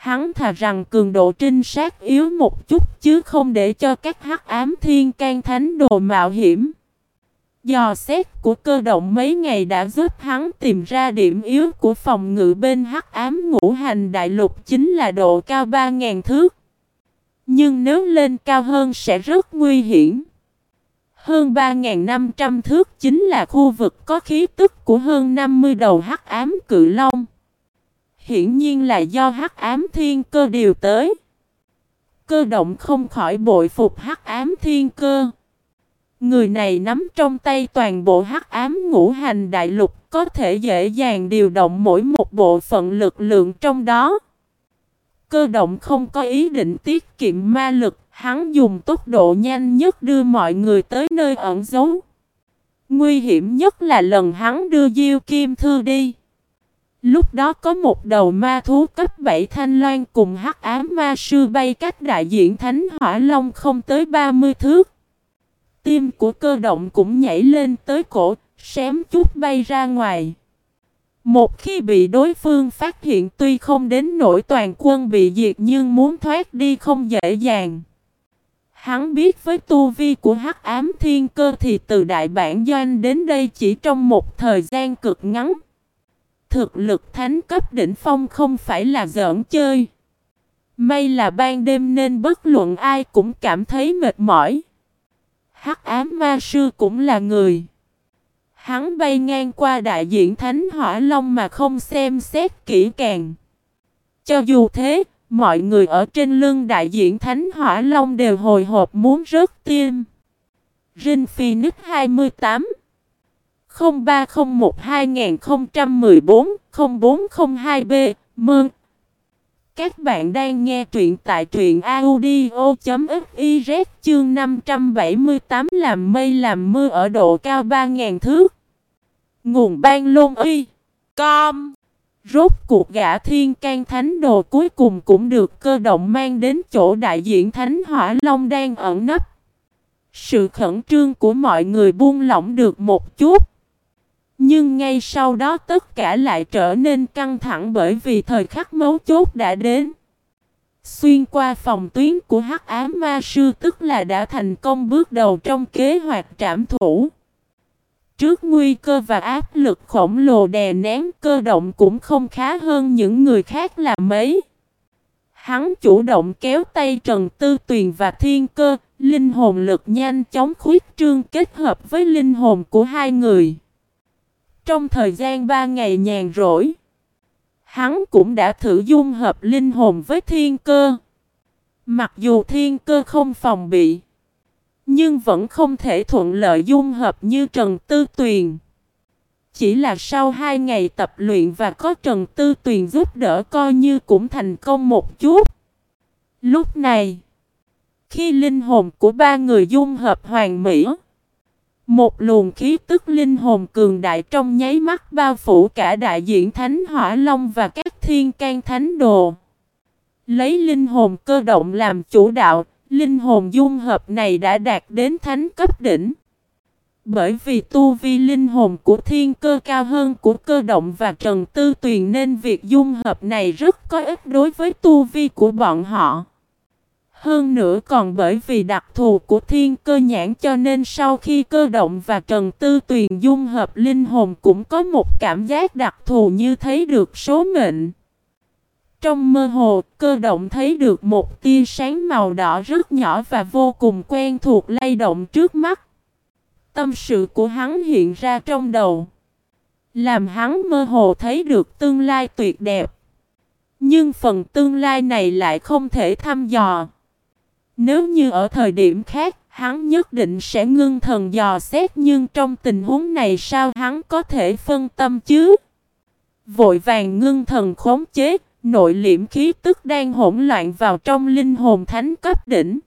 Hắn thà rằng cường độ trinh sát yếu một chút chứ không để cho các hắc ám thiên can thánh đồ mạo hiểm. Dò xét của cơ động mấy ngày đã giúp hắn tìm ra điểm yếu của phòng ngự bên hắc ám ngũ hành đại lục chính là độ cao 3.000 thước. Nhưng nếu lên cao hơn sẽ rất nguy hiểm. Hơn 3.500 thước chính là khu vực có khí tức của hơn 50 đầu hắc ám cự long. Hiển nhiên là do hắc ám thiên cơ điều tới. Cơ động không khỏi bội phục hắc ám thiên cơ. Người này nắm trong tay toàn bộ hắc ám ngũ hành đại lục có thể dễ dàng điều động mỗi một bộ phận lực lượng trong đó. Cơ động không có ý định tiết kiệm ma lực, hắn dùng tốc độ nhanh nhất đưa mọi người tới nơi ẩn giấu. Nguy hiểm nhất là lần hắn đưa Diêu Kim Thư đi. Lúc đó có một đầu ma thú cấp 7 thanh loan cùng hắc ám ma sư bay cách đại diện Thánh Hỏa Long không tới 30 thước. Tim của cơ động cũng nhảy lên tới cổ, xém chút bay ra ngoài. Một khi bị đối phương phát hiện tuy không đến nỗi toàn quân bị diệt nhưng muốn thoát đi không dễ dàng. Hắn biết với tu vi của hắc ám thiên cơ thì từ đại bản doanh đến đây chỉ trong một thời gian cực ngắn. Thực lực thánh cấp đỉnh phong không phải là giỡn chơi. May là ban đêm nên bất luận ai cũng cảm thấy mệt mỏi. Hắc ám ma sư cũng là người. Hắn bay ngang qua đại diện Thánh Hỏa Long mà không xem xét kỹ càng. Cho dù thế, mọi người ở trên lưng đại diện Thánh Hỏa Long đều hồi hộp muốn rớt tim. Rin Phoenix 28 0301 2014 0402B Mơn các bạn đang nghe truyện tại truyện audio.fiz chương 578 làm mây làm mưa ở độ cao 3.000 thước. Nguồn ban lôn uy. Com. Rốt cuộc gã thiên can thánh đồ cuối cùng cũng được cơ động mang đến chỗ đại diện thánh hỏa long đang ẩn nấp. Sự khẩn trương của mọi người buông lỏng được một chút. Nhưng ngay sau đó tất cả lại trở nên căng thẳng bởi vì thời khắc mấu chốt đã đến. Xuyên qua phòng tuyến của hắc ám ma sư tức là đã thành công bước đầu trong kế hoạch trảm thủ. trước nguy cơ và áp lực khổng lồ đè nén cơ động cũng không khá hơn những người khác là mấy. Hắn chủ động kéo tay Trần Tư Tuyền và Thiên Cơ, linh hồn lực nhanh chóng khuyết trương kết hợp với linh hồn của hai người. Trong thời gian ba ngày nhàn rỗi, hắn cũng đã thử dung hợp linh hồn với Thiên Cơ. Mặc dù Thiên Cơ không phòng bị, nhưng vẫn không thể thuận lợi dung hợp như Trần Tư Tuyền. Chỉ là sau hai ngày tập luyện và có Trần Tư Tuyền giúp đỡ coi như cũng thành công một chút. Lúc này, khi linh hồn của ba người dung hợp hoàn mỹ, một luồng khí tức linh hồn cường đại trong nháy mắt bao phủ cả đại diện Thánh Hỏa Long và các thiên can thánh đồ. Lấy linh hồn cơ động làm chủ đạo, linh hồn dung hợp này đã đạt đến thánh cấp đỉnh. Bởi vì tu vi linh hồn của thiên cơ cao hơn của cơ động và trần tư tuyền nên việc dung hợp này rất có ích đối với tu vi của bọn họ. Hơn nữa còn bởi vì đặc thù của thiên cơ nhãn cho nên sau khi cơ động và trần tư tuyền dung hợp linh hồn cũng có một cảm giác đặc thù như thấy được số mệnh. Trong mơ hồ, cơ động thấy được một tia sáng màu đỏ rất nhỏ và vô cùng quen thuộc lay động trước mắt. Tâm sự của hắn hiện ra trong đầu. Làm hắn mơ hồ thấy được tương lai tuyệt đẹp. Nhưng phần tương lai này lại không thể thăm dò. Nếu như ở thời điểm khác, hắn nhất định sẽ ngưng thần dò xét nhưng trong tình huống này sao hắn có thể phân tâm chứ? Vội vàng ngưng thần khống chế, nội liễm khí tức đang hỗn loạn vào trong linh hồn thánh cấp đỉnh.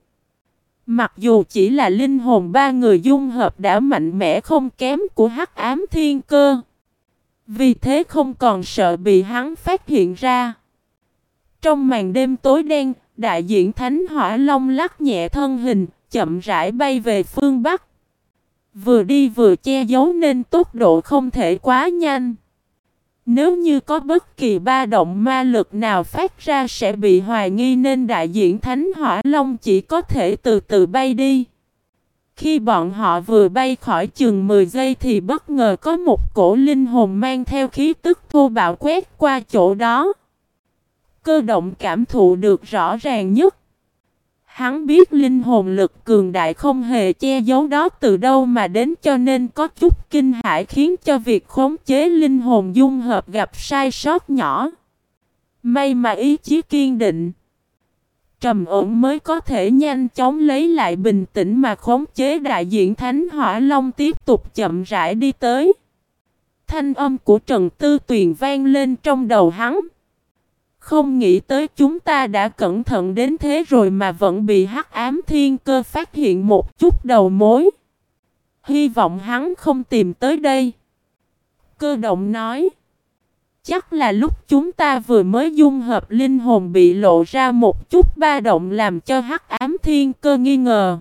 Mặc dù chỉ là linh hồn ba người dung hợp đã mạnh mẽ không kém của hắc ám thiên cơ. Vì thế không còn sợ bị hắn phát hiện ra. Trong màn đêm tối đen, đại diện Thánh Hỏa Long lắc nhẹ thân hình, chậm rãi bay về phương Bắc. Vừa đi vừa che giấu nên tốc độ không thể quá nhanh. Nếu như có bất kỳ ba động ma lực nào phát ra sẽ bị hoài nghi nên đại diện Thánh Hỏa Long chỉ có thể từ từ bay đi. Khi bọn họ vừa bay khỏi chừng 10 giây thì bất ngờ có một cổ linh hồn mang theo khí tức thô bạo quét qua chỗ đó. Cơ động cảm thụ được rõ ràng nhất. Hắn biết linh hồn lực cường đại không hề che giấu đó từ đâu mà đến cho nên có chút kinh hãi khiến cho việc khống chế linh hồn dung hợp gặp sai sót nhỏ. May mà ý chí kiên định. Trầm ổn mới có thể nhanh chóng lấy lại bình tĩnh mà khống chế đại diện Thánh Hỏa Long tiếp tục chậm rãi đi tới. Thanh âm của Trần Tư Tuyền vang lên trong đầu hắn. Không nghĩ tới chúng ta đã cẩn thận đến thế rồi mà vẫn bị hắc ám thiên cơ phát hiện một chút đầu mối. Hy vọng hắn không tìm tới đây. Cơ động nói. Chắc là lúc chúng ta vừa mới dung hợp linh hồn bị lộ ra một chút ba động làm cho hắc ám thiên cơ nghi ngờ.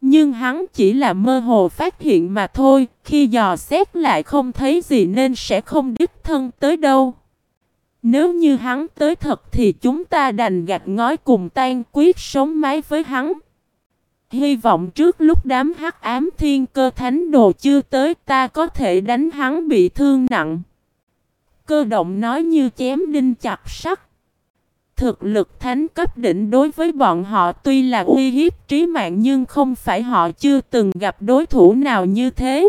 Nhưng hắn chỉ là mơ hồ phát hiện mà thôi, khi dò xét lại không thấy gì nên sẽ không đích thân tới đâu. Nếu như hắn tới thật thì chúng ta đành gạch ngói cùng tan quyết sống mái với hắn. Hy vọng trước lúc đám hắc ám thiên cơ thánh đồ chưa tới ta có thể đánh hắn bị thương nặng. Cơ động nói như chém đinh chặt sắt. Thực lực thánh cấp đỉnh đối với bọn họ tuy là uy hiếp trí mạng nhưng không phải họ chưa từng gặp đối thủ nào như thế.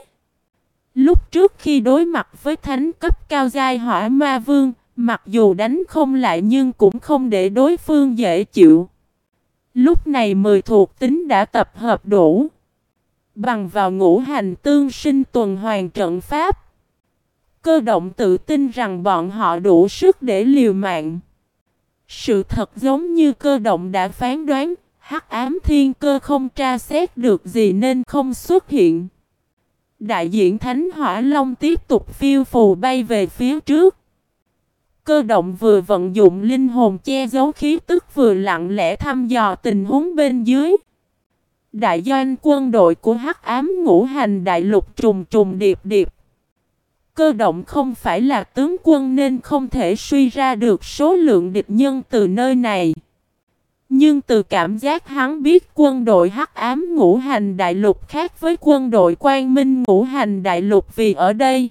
Lúc trước khi đối mặt với thánh cấp cao giai hỏa ma vương, Mặc dù đánh không lại nhưng cũng không để đối phương dễ chịu. Lúc này mười thuộc tính đã tập hợp đủ. Bằng vào ngũ hành tương sinh tuần hoàn trận pháp. Cơ động tự tin rằng bọn họ đủ sức để liều mạng. Sự thật giống như cơ động đã phán đoán, hắc ám thiên cơ không tra xét được gì nên không xuất hiện. Đại diện Thánh Hỏa Long tiếp tục phiêu phù bay về phía trước. Cơ động vừa vận dụng linh hồn che giấu khí tức vừa lặng lẽ thăm dò tình huống bên dưới. Đại doanh quân đội của Hắc Ám Ngũ Hành Đại Lục trùng trùng điệp điệp. Cơ động không phải là tướng quân nên không thể suy ra được số lượng địch nhân từ nơi này. Nhưng từ cảm giác hắn biết quân đội hắc ám ngũ hành đại lục khác với quân đội quang minh ngũ hành đại lục vì ở đây.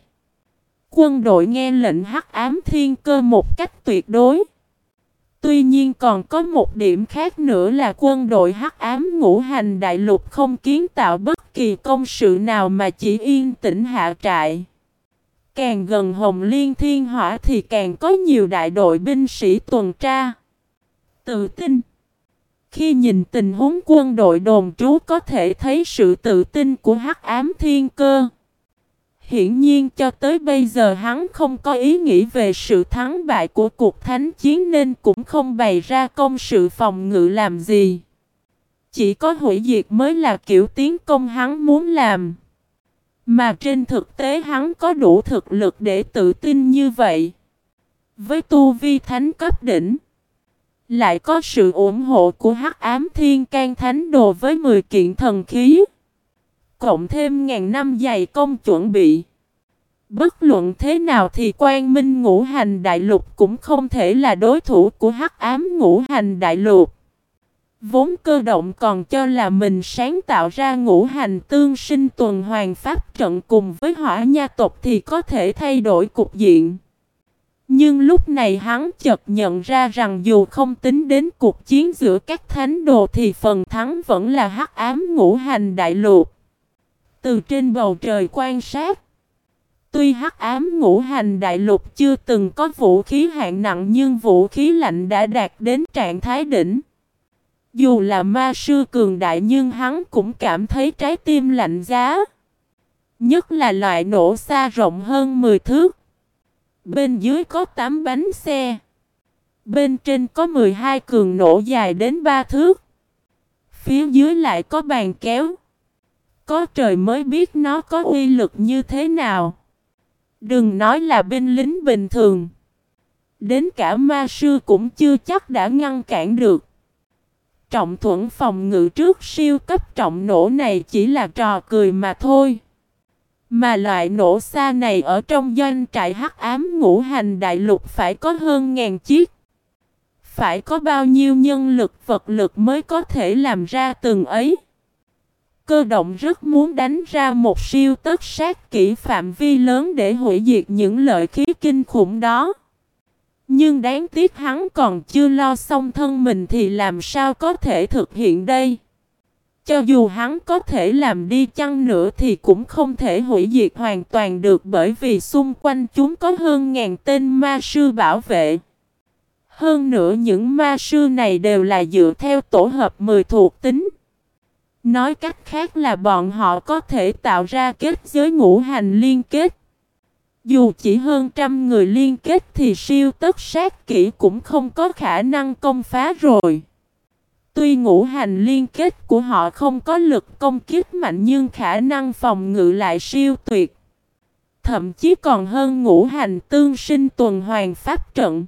Quân đội nghe lệnh hắc ám thiên cơ một cách tuyệt đối. Tuy nhiên còn có một điểm khác nữa là quân đội hắc ám ngũ hành đại lục không kiến tạo bất kỳ công sự nào mà chỉ yên tĩnh hạ trại. Càng gần Hồng Liên Thiên Hỏa thì càng có nhiều đại đội binh sĩ tuần tra. Tự tin Khi nhìn tình huống quân đội đồn trú có thể thấy sự tự tin của hắc ám thiên cơ. Hiển nhiên cho tới bây giờ hắn không có ý nghĩ về sự thắng bại của cuộc thánh chiến nên cũng không bày ra công sự phòng ngự làm gì. Chỉ có hủy diệt mới là kiểu tiến công hắn muốn làm. Mà trên thực tế hắn có đủ thực lực để tự tin như vậy. Với tu vi thánh cấp đỉnh, lại có sự ủng hộ của hắc ám thiên can thánh đồ với 10 kiện thần khí. Cộng thêm ngàn năm dày công chuẩn bị. Bất luận thế nào thì quan minh ngũ hành đại lục cũng không thể là đối thủ của hắc ám ngũ hành đại lục. Vốn cơ động còn cho là mình sáng tạo ra ngũ hành tương sinh tuần hoàn pháp trận cùng với hỏa nha tộc thì có thể thay đổi cục diện. Nhưng lúc này hắn chợt nhận ra rằng dù không tính đến cuộc chiến giữa các thánh đồ thì phần thắng vẫn là hắc ám ngũ hành đại lục. Từ trên bầu trời quan sát, tuy hắc ám ngũ hành đại lục chưa từng có vũ khí hạng nặng nhưng vũ khí lạnh đã đạt đến trạng thái đỉnh. Dù là ma sư cường đại nhưng hắn cũng cảm thấy trái tim lạnh giá. Nhất là loại nổ xa rộng hơn 10 thước. Bên dưới có 8 bánh xe. Bên trên có 12 cường nổ dài đến 3 thước. Phía dưới lại có bàn kéo. Có trời mới biết nó có uy lực như thế nào. Đừng nói là binh lính bình thường. Đến cả ma sư cũng chưa chắc đã ngăn cản được. Trọng thuẫn phòng ngự trước siêu cấp trọng nổ này chỉ là trò cười mà thôi. Mà loại nổ xa này ở trong doanh trại hắc ám ngũ hành đại lục phải có hơn ngàn chiếc. Phải có bao nhiêu nhân lực vật lực mới có thể làm ra từng ấy. Cơ động rất muốn đánh ra một siêu tất sát kỹ phạm vi lớn để hủy diệt những lợi khí kinh khủng đó. Nhưng đáng tiếc hắn còn chưa lo xong thân mình thì làm sao có thể thực hiện đây. Cho dù hắn có thể làm đi chăng nữa thì cũng không thể hủy diệt hoàn toàn được bởi vì xung quanh chúng có hơn ngàn tên ma sư bảo vệ. Hơn nữa những ma sư này đều là dựa theo tổ hợp 10 thuộc tính. Nói cách khác là bọn họ có thể tạo ra kết giới ngũ hành liên kết. Dù chỉ hơn trăm người liên kết thì siêu tất sát kỹ cũng không có khả năng công phá rồi. Tuy ngũ hành liên kết của họ không có lực công kích mạnh nhưng khả năng phòng ngự lại siêu tuyệt. Thậm chí còn hơn ngũ hành tương sinh tuần hoàn pháp trận.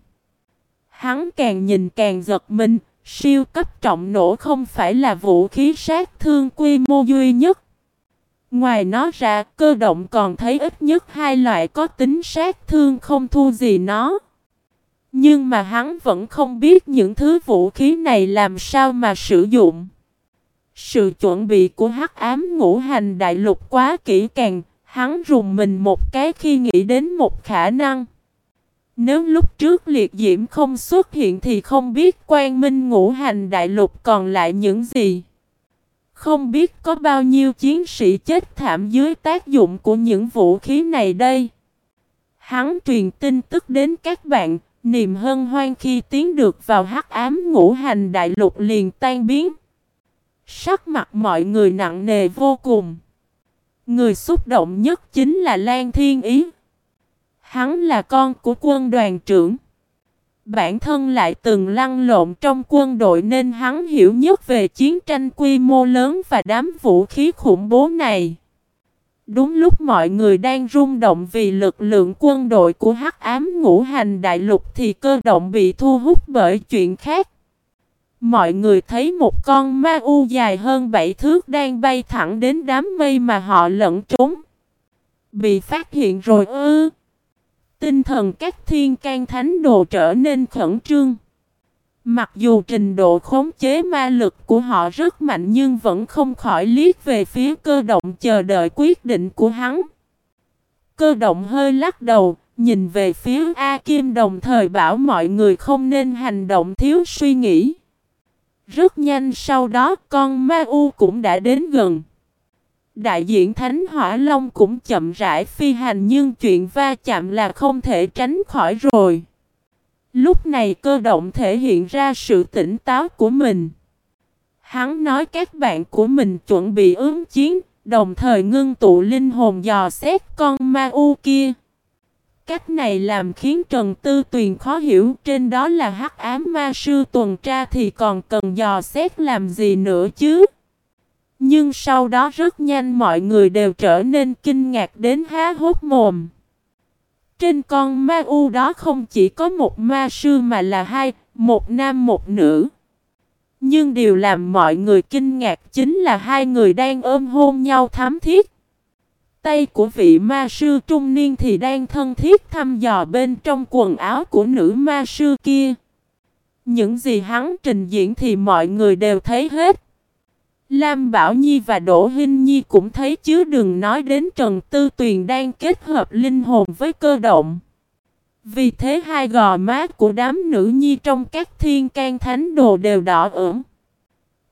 Hắn càng nhìn càng giật mình, siêu cấp trọng nổ không phải là vũ khí sát thương quy mô duy nhất. Ngoài nó ra, cơ động còn thấy ít nhất hai loại có tính sát thương không thua gì nó. Nhưng mà hắn vẫn không biết những thứ vũ khí này làm sao mà sử dụng. Sự chuẩn bị của hắc ám ngũ hành đại lục quá kỹ càng, hắn rùng mình một cái khi nghĩ đến một khả năng. Nếu lúc trước liệt diễm không xuất hiện thì không biết quan minh ngũ hành đại lục còn lại những gì. Không biết có bao nhiêu chiến sĩ chết thảm dưới tác dụng của những vũ khí này đây. Hắn truyền tin tức đến các bạn, niềm hân hoan khi tiến được vào hắc ám ngũ hành đại lục liền tan biến. Sắc mặt mọi người nặng nề vô cùng. Người xúc động nhất chính là Lan Thiên Ý. Hắn là con của quân đoàn trưởng. Bản thân lại từng lăn lộn trong quân đội nên hắn hiểu nhất về chiến tranh quy mô lớn và đám vũ khí khủng bố này. Đúng lúc mọi người đang rung động vì lực lượng quân đội của hắc ám ngũ hành đại lục thì cơ động bị thu hút bởi chuyện khác. Mọi người thấy một con ma u dài hơn 7 thước đang bay thẳng đến đám mây mà họ lẫn trốn. Bị phát hiện rồi ư. Tinh thần các thiên can thánh đồ trở nên khẩn trương. Mặc dù trình độ khống chế ma lực của họ rất mạnh nhưng vẫn không khỏi liếc về phía cơ động chờ đợi quyết định của hắn. Cơ động hơi lắc đầu, nhìn về phía A Kim đồng thời bảo mọi người không nên hành động thiếu suy nghĩ. Rất nhanh sau đó con ma u cũng đã đến gần. Đại diện Thánh Hỏa Long cũng chậm rãi phi hành nhưng chuyện va chạm là không thể tránh khỏi rồi. Lúc này cơ động thể hiện ra sự tỉnh táo của mình. Hắn nói các bạn của mình chuẩn bị ứng chiến, đồng thời ngưng tụ linh hồn dò xét con ma u kia. Cách này làm khiến Trần Tư Tuyền khó hiểu trên đó là hắc ám ma sư tuần tra thì còn cần dò xét làm gì nữa chứ. Nhưng sau đó rất nhanh mọi người đều trở nên kinh ngạc đến há hốt mồm. Trên con ma u đó không chỉ có một ma sư mà là hai, một nam một nữ. Nhưng điều làm mọi người kinh ngạc chính là hai người đang ôm hôn nhau thắm thiết. Tay của vị ma sư trung niên thì đang thân thiết thăm dò bên trong quần áo của nữ ma sư kia. Những gì hắn trình diễn thì mọi người đều thấy hết. Lam Bảo Nhi và Đỗ Hinh Nhi cũng thấy chứ đừng nói đến Trần Tư Tuyền đang kết hợp linh hồn với cơ động. Vì thế hai gò má của đám nữ nhi trong các thiên can thánh đồ đều đỏ ửng.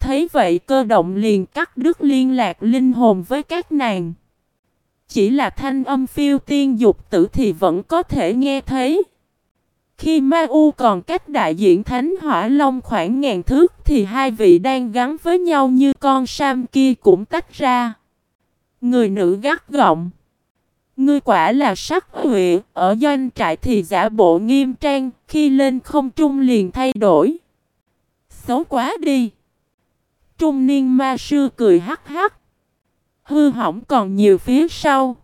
Thấy vậy cơ động liền cắt đứt liên lạc linh hồn với các nàng. Chỉ là thanh âm phiêu tiên dục tử thì vẫn có thể nghe thấy. Khi Ma U còn cách đại diện Thánh Hỏa Long khoảng ngàn thước thì hai vị đang gắn với nhau như con Sam kia cũng tách ra. Người nữ gắt gọng. Ngươi quả là sắc huệ, ở doanh trại thì giả bộ nghiêm trang, khi lên không trung liền thay đổi. Xấu quá đi. Trung niên ma sư cười hắc hắc. Hư hỏng còn nhiều phía sau.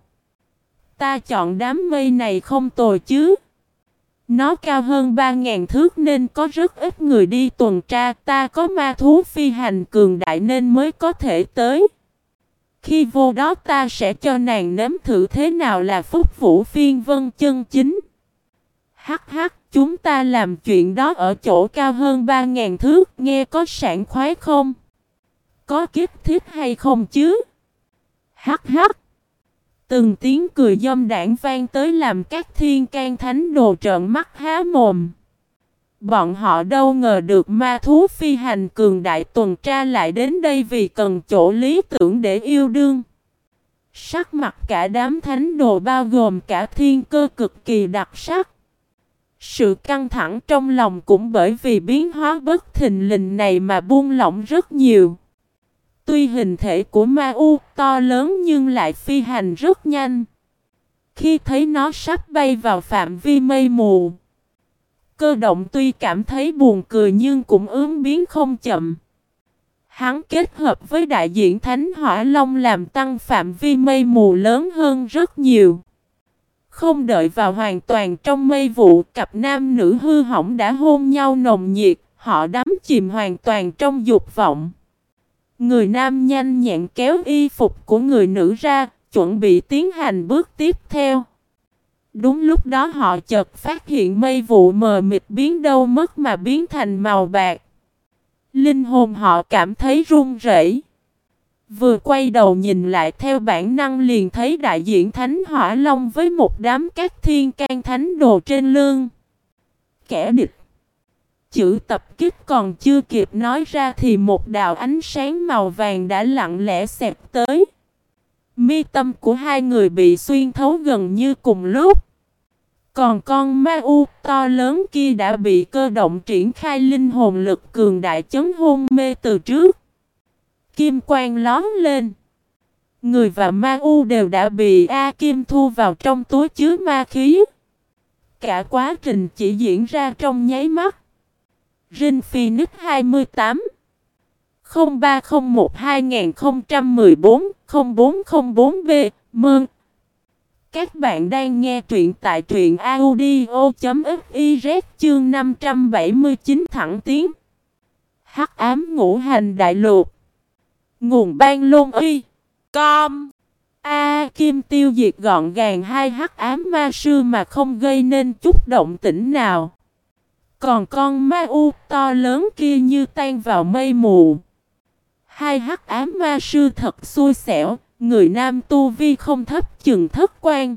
Ta chọn đám mây này không tồi chứ. Nó cao hơn 3.000 thước nên có rất ít người đi tuần tra. Ta có ma thú phi hành cường đại nên mới có thể tới. Khi vô đó ta sẽ cho nàng nếm thử thế nào là phúc vũ phiên vân chân chính. Hắc hắc, chúng ta làm chuyện đó ở chỗ cao hơn 3.000 thước, nghe có sảng khoái không? Có kiếp thiết hay không chứ? Hắc hắc. Từng tiếng cười dâm đảng vang tới làm các thiên can thánh đồ trợn mắt há mồm. Bọn họ đâu ngờ được ma thú phi hành cường đại tuần tra lại đến đây vì cần chỗ lý tưởng để yêu đương. Sắc mặt cả đám thánh đồ bao gồm cả thiên cơ cực kỳ đặc sắc. Sự căng thẳng trong lòng cũng bởi vì biến hóa bất thình lình này mà buông lỏng rất nhiều. Tuy hình thể của ma u to lớn nhưng lại phi hành rất nhanh. Khi thấy nó sắp bay vào phạm vi mây mù. Cơ động tuy cảm thấy buồn cười nhưng cũng ứng biến không chậm. Hắn kết hợp với đại diện Thánh Hỏa Long làm tăng phạm vi mây mù lớn hơn rất nhiều. Không đợi vào hoàn toàn trong mây vụ, cặp nam nữ hư hỏng đã hôn nhau nồng nhiệt, họ đắm chìm hoàn toàn trong dục vọng. Người nam nhanh nhẹn kéo y phục của người nữ ra, chuẩn bị tiến hành bước tiếp theo. Đúng lúc đó họ chợt phát hiện mây vụ mờ mịt biến đâu mất mà biến thành màu bạc. Linh hồn họ cảm thấy run rẩy. Vừa quay đầu nhìn lại theo bản năng liền thấy đại diện Thánh Hỏa Long với một đám các thiên can thánh đồ trên lưng. Kẻ địch Chữ tập kích còn chưa kịp nói ra thì một đạo ánh sáng màu vàng đã lặng lẽ xẹp tới. Mi tâm của hai người bị xuyên thấu gần như cùng lúc. Còn con ma u to lớn kia đã bị cơ động triển khai linh hồn lực cường đại chấn hôn mê từ trước. Kim quang lón lên. Người và ma u đều đã bị A Kim thu vào trong túi chứa ma khí. Cả quá trình chỉ diễn ra trong nháy mắt. Rin Phoenix 28 0301 2014 0404B Mơn Các bạn đang nghe truyện tại truyện audio.fiz chương 579 thẳng tiếng Hắc ám ngũ hành đại lục. Nguồn ban lôn y. Com. A Kim tiêu diệt gọn gàng hai hắc ám ma sư mà không gây nên chút động tĩnh nào. Còn con ma u to lớn kia như tan vào mây mù. Hai hắc ám ma sư thật xui xẻo, người nam tu vi không thấp chừng thất quan.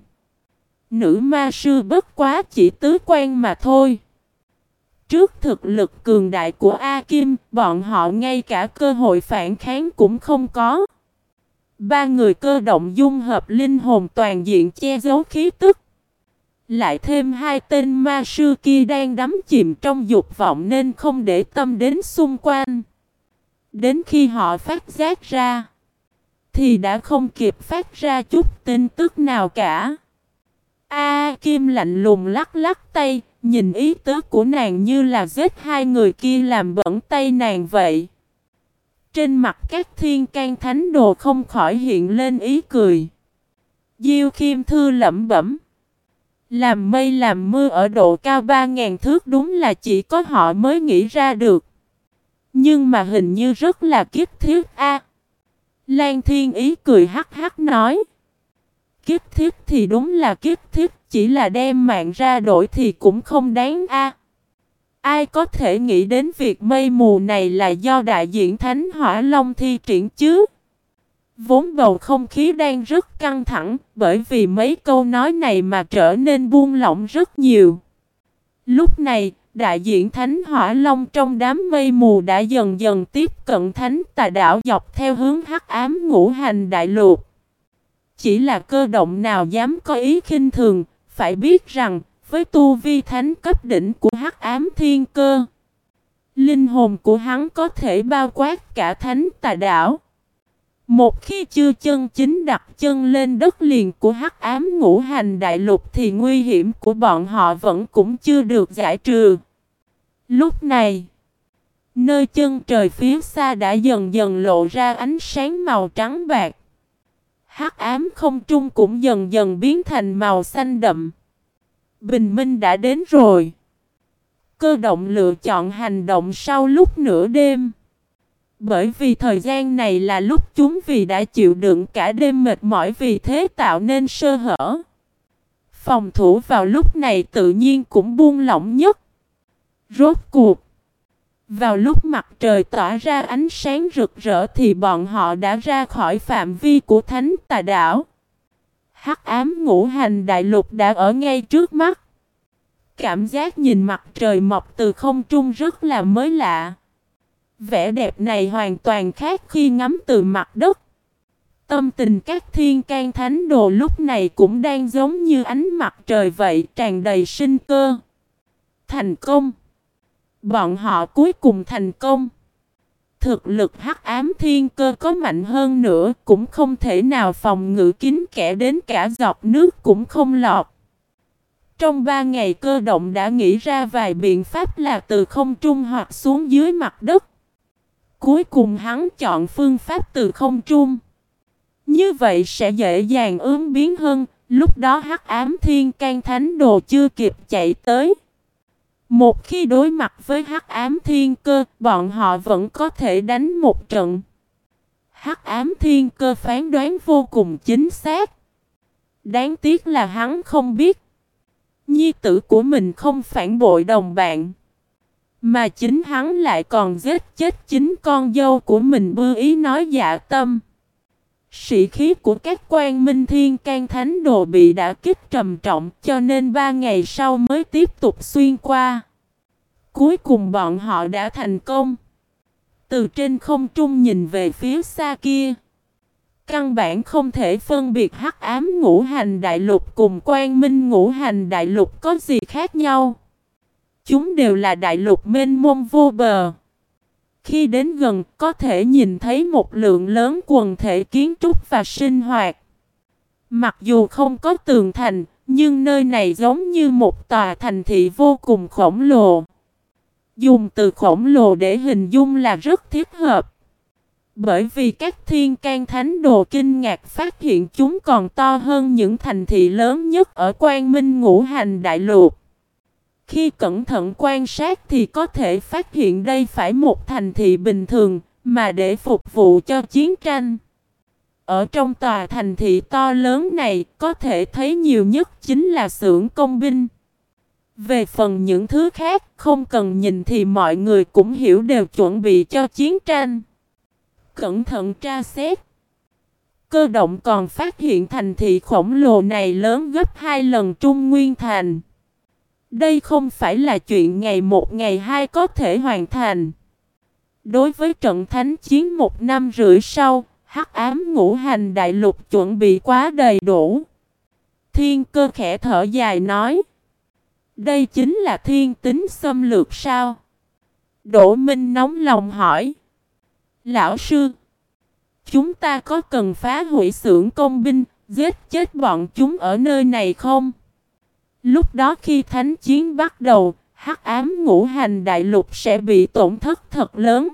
Nữ ma sư bất quá chỉ tứ quan mà thôi. Trước thực lực cường đại của A Kim, bọn họ ngay cả cơ hội phản kháng cũng không có. Ba người cơ động dung hợp linh hồn toàn diện che giấu khí tức. Lại thêm hai tên ma sư kia đang đắm chìm trong dục vọng nên không để tâm đến xung quanh. Đến khi họ phát giác ra, thì đã không kịp phát ra chút tin tức nào cả. A Kim lạnh lùng lắc lắc tay, nhìn ý tứ của nàng như là giết hai người kia làm bẩn tay nàng vậy. Trên mặt các thiên can thánh đồ không khỏi hiện lên ý cười. Diêu Kim Thư lẩm bẩm. Làm mây làm mưa ở độ cao 3.000 thước đúng là chỉ có họ mới nghĩ ra được. Nhưng mà hình như rất là kiếp thiết a. Lan Thiên Ý cười hắc hắc nói. Kiếp thiết thì đúng là kiếp thiết, chỉ là đem mạng ra đổi thì cũng không đáng a. Ai có thể nghĩ đến việc mây mù này là do đại diện Thánh Hỏa Long thi triển chứ? Vốn bầu không khí đang rất căng thẳng, bởi vì mấy câu nói này mà trở nên buông lỏng rất nhiều. Lúc này, đại diện Thánh Hỏa Long trong đám mây mù đã dần dần tiếp cận Thánh Tà Đảo dọc theo hướng hắc ám ngũ hành đại lục. Chỉ là cơ động nào dám có ý khinh thường, phải biết rằng, với tu vi thánh cấp đỉnh của hắc ám thiên cơ, linh hồn của hắn có thể bao quát cả thánh tà đảo. Một khi chưa chân chính đặt chân lên đất liền của hắc ám ngũ hành đại lục thì nguy hiểm của bọn họ vẫn cũng chưa được giải trừ. Lúc này, nơi chân trời phía xa đã dần dần lộ ra ánh sáng màu trắng bạc. hắc ám không trung cũng dần dần biến thành màu xanh đậm. Bình minh đã đến rồi. Cơ động lựa chọn hành động sau lúc nửa đêm. Bởi vì thời gian này là lúc chúng vì đã chịu đựng cả đêm mệt mỏi vì thế tạo nên sơ hở. Phòng thủ vào lúc này tự nhiên cũng buông lỏng nhất. Rốt cuộc. Vào lúc mặt trời tỏa ra ánh sáng rực rỡ thì bọn họ đã ra khỏi phạm vi của thánh tà đảo. Hắc ám ngũ hành đại lục đã ở ngay trước mắt. Cảm giác nhìn mặt trời mọc từ không trung rất là mới lạ. Vẻ đẹp này hoàn toàn khác khi ngắm từ mặt đất. Tâm tình các thiên can thánh đồ lúc này cũng đang giống như ánh mặt trời vậy, tràn đầy sinh cơ. Thành công. Bọn họ cuối cùng thành công. Thực lực hắc ám thiên cơ có mạnh hơn nữa cũng không thể nào phòng ngự kín kẻ đến cả giọt nước cũng không lọt. Trong ba ngày cơ động đã nghĩ ra vài biện pháp là từ không trung hoặc xuống dưới mặt đất. Cuối cùng hắn chọn phương pháp từ không trung. Như vậy sẽ dễ dàng ứng biến hơn, lúc đó hắc ám thiên can thánh đồ chưa kịp chạy tới. Một khi đối mặt với hắc ám thiên cơ, bọn họ vẫn có thể đánh một trận. Hắc ám thiên cơ phán đoán vô cùng chính xác. Đáng tiếc là hắn không biết. Nhi tử của mình không phản bội đồng bạn. Mà chính hắn lại còn giết chết chính con dâu của mình bư ý nói dạ tâm. Sĩ khí của các quan minh thiên can thánh đồ bị đã kích trầm trọng cho nên ba ngày sau mới tiếp tục xuyên qua. Cuối cùng bọn họ đã thành công. Từ trên không trung nhìn về phía xa kia. Căn bản không thể phân biệt hắc ám ngũ hành đại lục cùng quan minh ngũ hành đại lục có gì khác nhau. Chúng đều là đại lục mênh mông vô bờ. Khi đến gần có thể nhìn thấy một lượng lớn quần thể kiến trúc và sinh hoạt. Mặc dù không có tường thành, nhưng nơi này giống như một tòa thành thị vô cùng khổng lồ. Dùng từ khổng lồ để hình dung là rất thiết hợp. Bởi vì các thiên can thánh đồ kinh ngạc phát hiện chúng còn to hơn những thành thị lớn nhất ở Quang Minh ngũ hành đại lục. Khi cẩn thận quan sát thì có thể phát hiện đây phải một thành thị bình thường, mà để phục vụ cho chiến tranh. Ở trong tòa thành thị to lớn này có thể thấy nhiều nhất chính là xưởng công binh. Về phần những thứ khác, không cần nhìn thì mọi người cũng hiểu đều chuẩn bị cho chiến tranh. Cẩn thận tra xét. Cơ động còn phát hiện thành thị khổng lồ này lớn gấp hai lần Trung Nguyên Thành. Đây không phải là chuyện ngày một ngày hai có thể hoàn thành. Đối với trận thánh chiến một năm rưỡi sau, hắc ám ngũ hành đại lục chuẩn bị quá đầy đủ. Thiên cơ khẽ thở dài nói. Đây chính là thiên tính xâm lược sao? Đỗ Minh nóng lòng hỏi. Lão sư, chúng ta có cần phá hủy xưởng công binh, giết chết bọn chúng ở nơi này không? Lúc đó khi thánh chiến bắt đầu, hắc ám ngũ hành đại lục sẽ bị tổn thất thật lớn.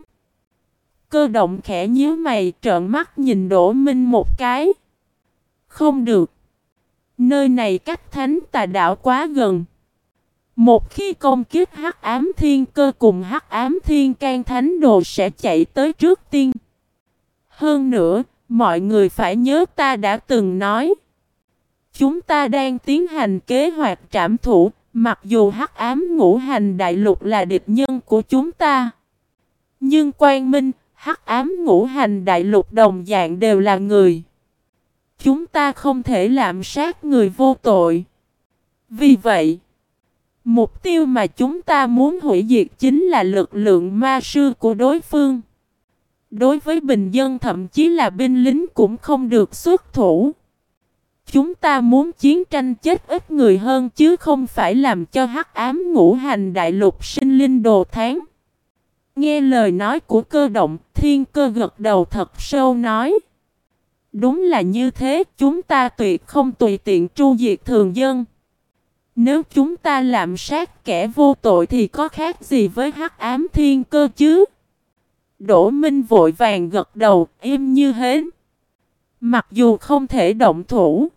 Cơ động khẽ nhíu mày trợn mắt nhìn Đỗ Minh một cái. Không được. Nơi này cách thánh tà đảo quá gần. Một khi công kiếp hắc ám thiên cơ cùng hắc ám thiên can thánh đồ sẽ chạy tới trước tiên. Hơn nữa, mọi người phải nhớ ta đã từng nói. Chúng ta đang tiến hành kế hoạch trảm thủ, mặc dù hắc ám ngũ hành đại lục là địch nhân của chúng ta. Nhưng quan minh, hắc ám ngũ hành đại lục đồng dạng đều là người. Chúng ta không thể làm sát người vô tội. Vì vậy, mục tiêu mà chúng ta muốn hủy diệt chính là lực lượng ma sư của đối phương. Đối với bình dân thậm chí là binh lính cũng không được xuất thủ. Chúng ta muốn chiến tranh chết ít người hơn chứ không phải làm cho hắc ám ngũ hành đại lục sinh linh đồ tháng. Nghe lời nói của cơ động, thiên cơ gật đầu thật sâu nói. Đúng là như thế, chúng ta tuyệt không tùy tiện tru diệt thường dân. Nếu chúng ta làm sát kẻ vô tội thì có khác gì với hắc ám thiên cơ chứ? Đỗ Minh vội vàng gật đầu, im như hến. Mặc dù không thể động thủ,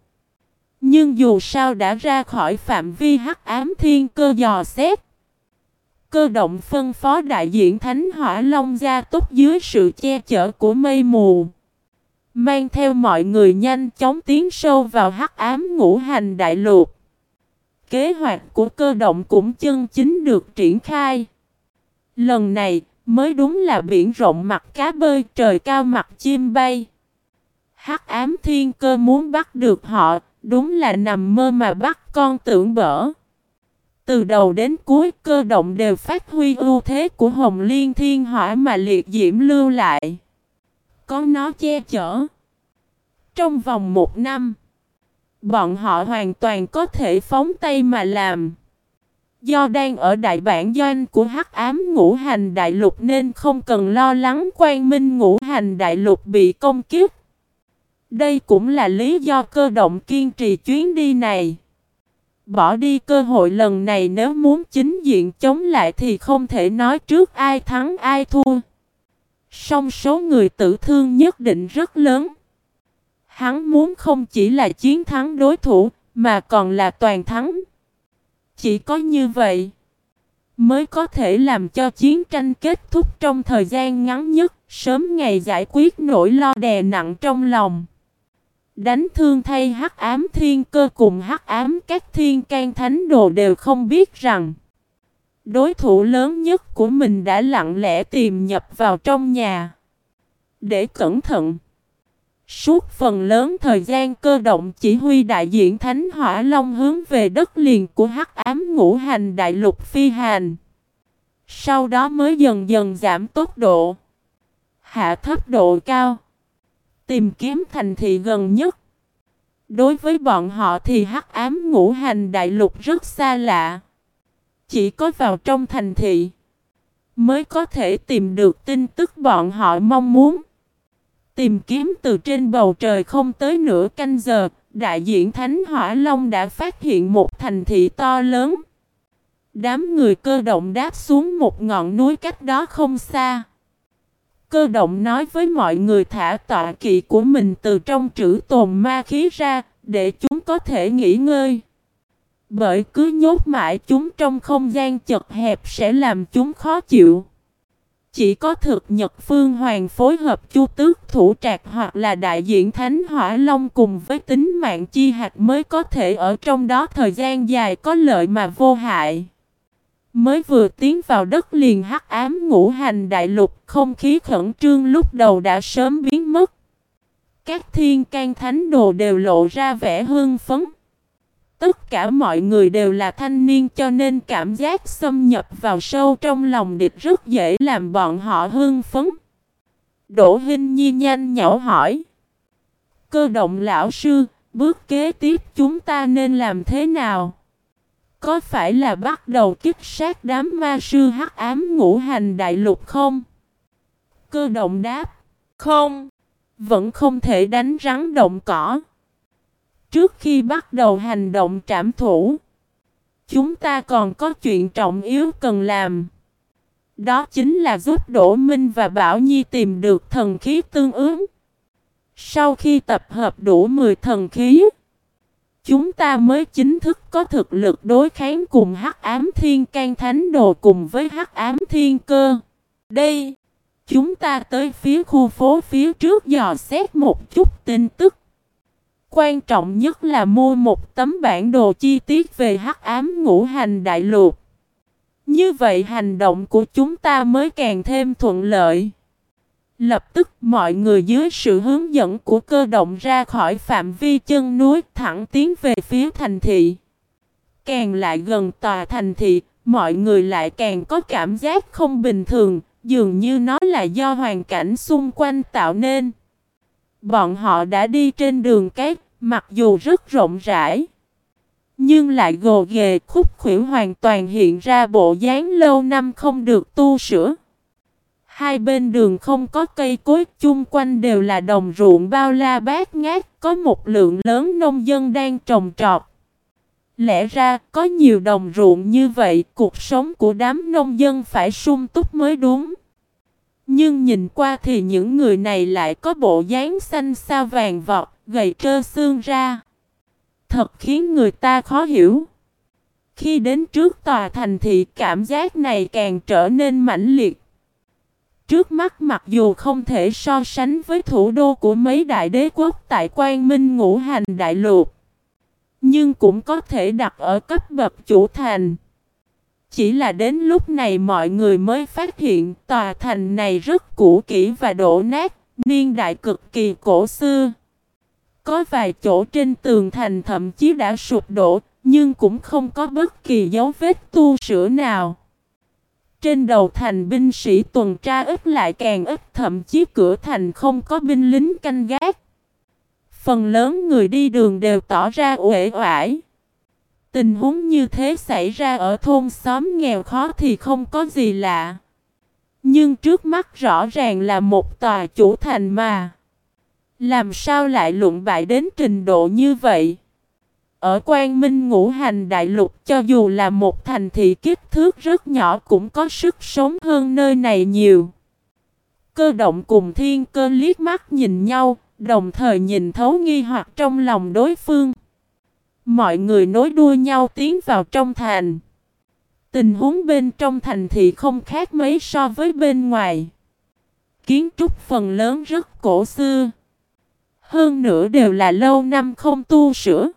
nhưng dù sao đã ra khỏi phạm vi hắc ám thiên cơ dò xét. Cơ động phân phó đại diện Thánh Hỏa Long gia túc dưới sự che chở của mây mù. Mang theo mọi người nhanh chóng tiến sâu vào hắc ám ngũ hành đại lục. Kế hoạch của cơ động cũng chân chính được triển khai. Lần này mới đúng là biển rộng mặt cá bơi trời cao mặt chim bay. Hắc ám thiên cơ muốn bắt được họ, đúng là nằm mơ mà bắt con tưởng bở. Từ đầu đến cuối cơ động đều phát huy ưu thế của Hồng Liên Thiên Hỏa mà liệt diễm lưu lại. Có nó che chở. Trong vòng một năm, bọn họ hoàn toàn có thể phóng tay mà làm. Do đang ở đại bản doanh của hắc ám ngũ hành đại lục nên không cần lo lắng quan minh ngũ hành đại lục bị công kiếp. Đây cũng là lý do cơ động kiên trì chuyến đi này. Bỏ đi cơ hội lần này nếu muốn chính diện chống lại thì không thể nói trước ai thắng ai thua. Song số người tử thương nhất định rất lớn. Hắn muốn không chỉ là chiến thắng đối thủ, mà còn là toàn thắng. Chỉ có như vậy, mới có thể làm cho chiến tranh kết thúc trong thời gian ngắn nhất, sớm ngày giải quyết nỗi lo đè nặng trong lòng. Đánh thương thay hắc ám thiên cơ cùng hắc ám các thiên can thánh đồ đều không biết rằng, Đối thủ lớn nhất của mình đã lặng lẽ tìm nhập vào trong nhà. Để cẩn thận, Suốt phần lớn thời gian cơ động chỉ huy đại diện Thánh Hỏa Long hướng về đất liền của hắc ám ngũ hành đại lục phi hành. Sau đó mới dần dần giảm tốc độ, Hạ thấp độ cao. Tìm kiếm thành thị gần nhất. Đối với bọn họ thì hắc ám ngũ hành đại lục rất xa lạ. Chỉ có vào trong thành thị mới có thể tìm được tin tức bọn họ mong muốn. Tìm kiếm từ trên bầu trời không tới nửa canh giờ, đại diện Thánh Hỏa Long đã phát hiện một thành thị to lớn. Đám người cơ động đáp xuống một ngọn núi cách đó không xa. Cơ động nói với mọi người thả tọa kỵ của mình từ trong trữ tồn ma khí ra, để chúng có thể nghỉ ngơi. Bởi cứ nhốt mãi chúng trong không gian chật hẹp sẽ làm chúng khó chịu. chỉ có thực Nhật Phương Hoàng phối hợp chu tước thủ trạc hoặc là đại diện Thánh Hỏa Long cùng với tính mạng chi hạt mới có thể ở trong đó thời gian dài có lợi mà vô hại. Mới vừa tiến vào đất liền hắc ám ngũ hành đại lục, không khí khẩn trương lúc đầu đã sớm biến mất. Các thiên can thánh đồ đều lộ ra vẻ hương phấn. Tất cả mọi người đều là thanh niên cho nên cảm giác xâm nhập vào sâu trong lòng địch rất dễ làm bọn họ hưng phấn. Đỗ Hinh Nhi nhanh nhỏ hỏi. Cơ động lão sư, bước kế tiếp chúng ta nên làm thế nào? Có phải là bắt đầu kích sát đám ma sư hắc ám ngũ hành đại lục không? Cơ động đáp. Không. Vẫn không thể đánh rắn động cỏ. Trước khi bắt đầu hành động trảm thủ, chúng ta còn có chuyện trọng yếu cần làm. Đó chính là giúp Đỗ Minh và Bảo Nhi tìm được thần khí tương ứng. Sau khi tập hợp đủ 10 thần khí, chúng ta mới chính thức có thực lực đối kháng cùng Hắc Ám Thiên Can Thánh Đồ cùng với Hắc Ám Thiên Cơ. Đây, chúng ta tới phía khu phố phía trước dò xét một chút tin tức. Quan trọng nhất là mua một tấm bản đồ chi tiết về hắc ám ngũ hành đại lục. Như vậy hành động của chúng ta mới càng thêm thuận lợi. Lập tức mọi người dưới sự hướng dẫn của cơ động ra khỏi phạm vi chân núi thẳng tiến về phía thành thị. Càng lại gần tòa thành thị, mọi người lại càng có cảm giác không bình thường, dường như nó là do hoàn cảnh xung quanh tạo nên. Bọn họ đã đi trên đường cát mặc dù rất rộng rãi, nhưng lại gồ ghề khúc khuỷu hoàn toàn hiện ra bộ dáng lâu năm không được tu sửa. Hai bên đường không có cây cối, chung quanh đều là đồng ruộng bao la bát ngát, có một lượng lớn nông dân đang trồng trọt. Lẽ ra, có nhiều đồng ruộng như vậy, cuộc sống của đám nông dân phải sung túc mới đúng. Nhưng nhìn qua thì những người này lại có bộ dáng xanh sao vàng vọt, gầy trơ xương ra. Thật khiến người ta khó hiểu. Khi đến trước tòa thành thì cảm giác này càng trở nên mãnh liệt. Trước mắt mặc dù không thể so sánh với thủ đô của mấy đại đế quốc tại Quang Minh ngũ hành đại lục, nhưng cũng có thể đặt ở cấp bậc chủ thành. Chỉ là đến lúc này mọi người mới phát hiện tòa thành này rất cũ kỹ và đổ nát, niên đại cực kỳ cổ xưa. Có vài chỗ trên tường thành thậm chí đã sụp đổ, nhưng cũng không có bất kỳ dấu vết tu sửa nào. Trên đầu thành binh sĩ tuần tra ít lại càng ít thậm chí cửa thành không có binh lính canh gác. Phần lớn người đi đường đều tỏ ra uể oải. Tình huống như thế xảy ra ở thôn xóm nghèo khó thì không có gì lạ. Nhưng trước mắt rõ ràng là một tòa chủ thành mà. Làm sao lại luận bại đến trình độ như vậy? Ở Quang Minh ngũ hành đại lục cho dù là một thành thị kích thước rất nhỏ cũng có sức sống hơn nơi này nhiều. Cơ động cùng thiên cơ liếc mắt nhìn nhau, đồng thời nhìn thấu nghi hoặc trong lòng đối phương. Mọi người nối đuôi nhau tiến vào trong thành. Tình huống bên trong thành thị không khác mấy so với bên ngoài. Kiến trúc phần lớn rất cổ xưa. Hơn nữa đều là lâu năm không tu sửa.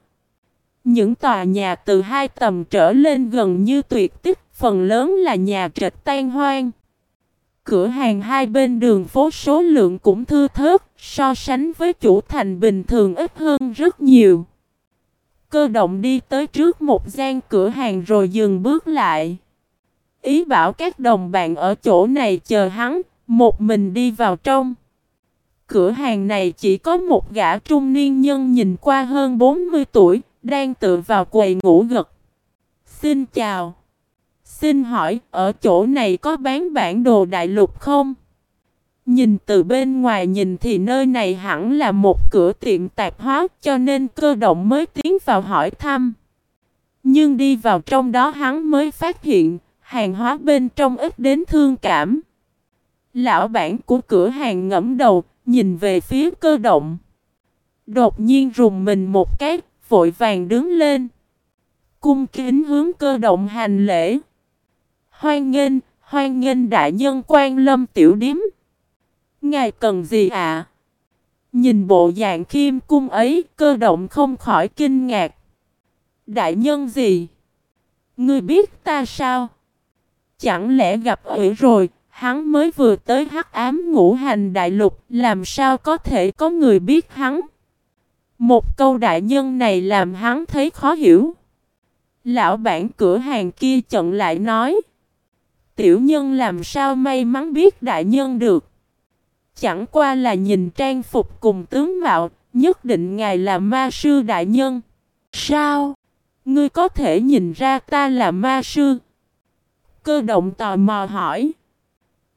Những tòa nhà từ hai tầng trở lên gần như tuyệt tích, phần lớn là nhà trệt tan hoang. Cửa hàng hai bên đường phố số lượng cũng thưa thớt, so sánh với chủ thành bình thường ít hơn rất nhiều. Cơ động đi tới trước một gian cửa hàng rồi dừng bước lại. Ý bảo các đồng bạn ở chỗ này chờ hắn, một mình đi vào trong. Cửa hàng này chỉ có một gã trung niên nhân nhìn qua hơn 40 tuổi, đang tựa vào quầy ngủ gật. Xin chào. Xin hỏi, ở chỗ này có bán bản đồ đại lục không? Nhìn từ bên ngoài nhìn thì nơi này hẳn là một cửa tiệm tạp hóa cho nên cơ động mới tiến vào hỏi thăm. Nhưng đi vào trong đó hắn mới phát hiện hàng hóa bên trong ít đến thương cảm. Lão bản của cửa hàng ngẫm đầu, nhìn về phía cơ động. Đột nhiên rùng mình một cái, vội vàng đứng lên. Cung kính hướng cơ động hành lễ. Hoan nghênh, Hoan nghênh đại nhân quan lâm tiểu điếm. Ngài cần gì ạ? Nhìn bộ dạng khiêm cung ấy, cơ động không khỏi kinh ngạc. Đại nhân gì? Ngươi biết ta sao? Chẳng lẽ gặp ủy rồi, hắn mới vừa tới hắc ám ngũ hành đại lục, làm sao có thể có người biết hắn? Một câu đại nhân này làm hắn thấy khó hiểu. Lão bản cửa hàng kia chận lại nói. Tiểu nhân làm sao may mắn biết đại nhân được. Chẳng qua là nhìn trang phục cùng tướng mạo, nhất định ngài là ma sư đại nhân. Sao? Ngươi có thể nhìn ra ta là ma sư? Cơ động tò mò hỏi.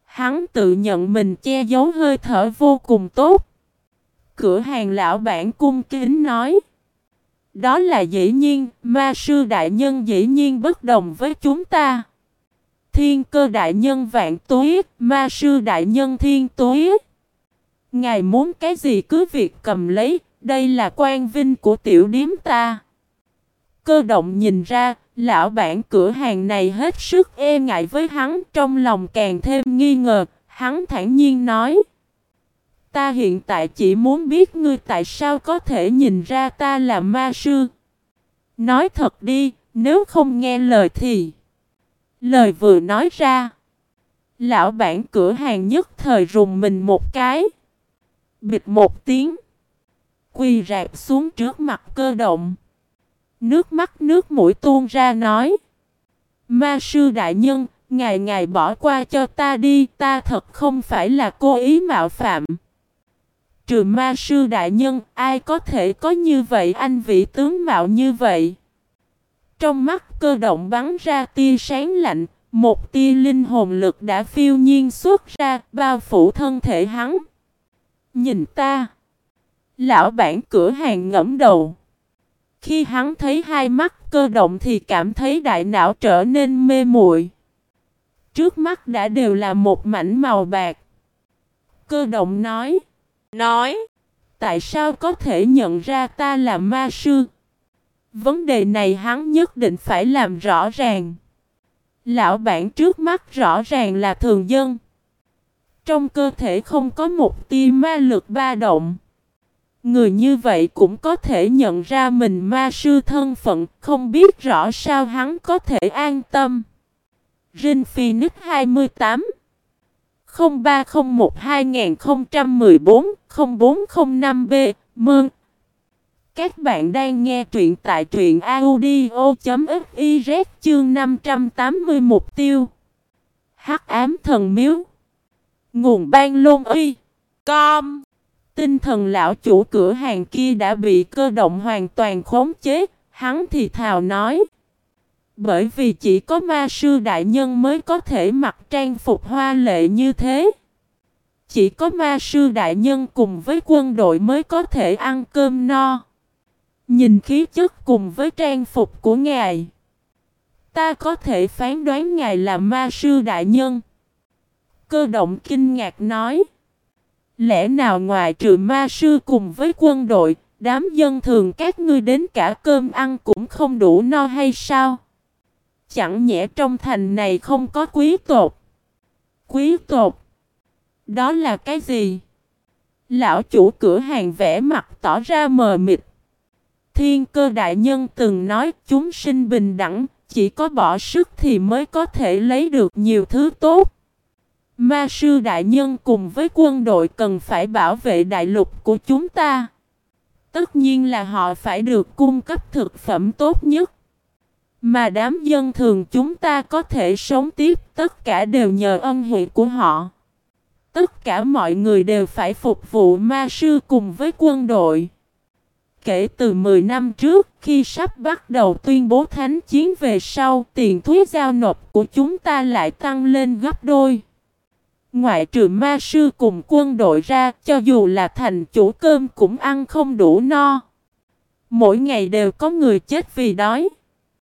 Hắn tự nhận mình che giấu hơi thở vô cùng tốt. Cửa hàng lão bản cung kính nói. Đó là dĩ nhiên, ma sư đại nhân dĩ nhiên bất đồng với chúng ta. Thiên cơ đại nhân vạn túi, ma sư đại nhân thiên túi. Ngài muốn cái gì cứ việc cầm lấy, đây là quan vinh của tiểu điếm ta. Cơ động nhìn ra, lão bản cửa hàng này hết sức e ngại với hắn, trong lòng càng thêm nghi ngờ, hắn thản nhiên nói. Ta hiện tại chỉ muốn biết ngươi tại sao có thể nhìn ra ta là ma sư. Nói thật đi, nếu không nghe lời thì... Lời vừa nói ra. Lão bản cửa hàng nhất thời rùng mình một cái. Bịt một tiếng. Quỳ rạp xuống trước mặt cơ động. Nước mắt nước mũi tuôn ra nói. Ma sư đại nhân, ngày ngày bỏ qua cho ta đi, ta thật không phải là cố ý mạo phạm. Trừ ma sư đại nhân, ai có thể có như vậy anh vị tướng mạo như vậy? Trong mắt cơ động bắn ra tia sáng lạnh, một tia linh hồn lực đã phiêu nhiên xuất ra, bao phủ thân thể hắn. Nhìn ta. Lão bản cửa hàng ngẫm đầu. Khi hắn thấy hai mắt cơ động thì cảm thấy đại não trở nên mê muội. Trước mắt đã đều là một mảnh màu bạc. Cơ động nói. Nói. Tại sao có thể nhận ra ta là ma sư? Vấn đề này hắn nhất định phải làm rõ ràng. Lão bản trước mắt rõ ràng là thường dân. Trong cơ thể không có một tia ma lực ba động. Người như vậy cũng có thể nhận ra mình ma sư thân phận, không biết rõ sao hắn có thể an tâm. Rin Phoenix 28 0301 2014 0405B Mơn Các bạn đang nghe truyện tại truyện audio.fiz chương 580 mục tiêu. Hắc ám thần miếu. Nguồn ban lôn uy. Com. Tinh thần lão chủ cửa hàng kia đã bị cơ động hoàn toàn khống chế, hắn thì thào nói. Bởi vì chỉ có ma sư đại nhân mới có thể mặc trang phục hoa lệ như thế. Chỉ có ma sư đại nhân cùng với quân đội mới có thể ăn cơm no. Nhìn khí chất cùng với trang phục của ngài. Ta có thể phán đoán ngài là ma sư đại nhân. Cơ động kinh ngạc nói. Lẽ nào ngoài trừ ma sư cùng với quân đội, đám dân thường các ngươi đến cả cơm ăn cũng không đủ no hay sao? Chẳng nhẽ trong thành này không có quý tộc. Quý tộc? Đó là cái gì? Lão chủ cửa hàng vẽ mặt tỏ ra mờ mịt. Thiên cơ đại nhân từng nói chúng sinh bình đẳng, chỉ có bỏ sức thì mới có thể lấy được nhiều thứ tốt. Ma sư đại nhân cùng với quân đội cần phải bảo vệ đại lục của chúng ta. Tất nhiên là họ phải được cung cấp thực phẩm tốt nhất. Mà đám dân thường chúng ta có thể sống tiếp tất cả đều nhờ ân huệ của họ. Tất cả mọi người đều phải phục vụ ma sư cùng với quân đội. Kể từ 10 năm trước, khi sắp bắt đầu tuyên bố thánh chiến về sau, tiền thuế giao nộp của chúng ta lại tăng lên gấp đôi. Ngoại trừ ma sư cùng quân đội ra, cho dù là thành chủ cơm cũng ăn không đủ no. Mỗi ngày đều có người chết vì đói.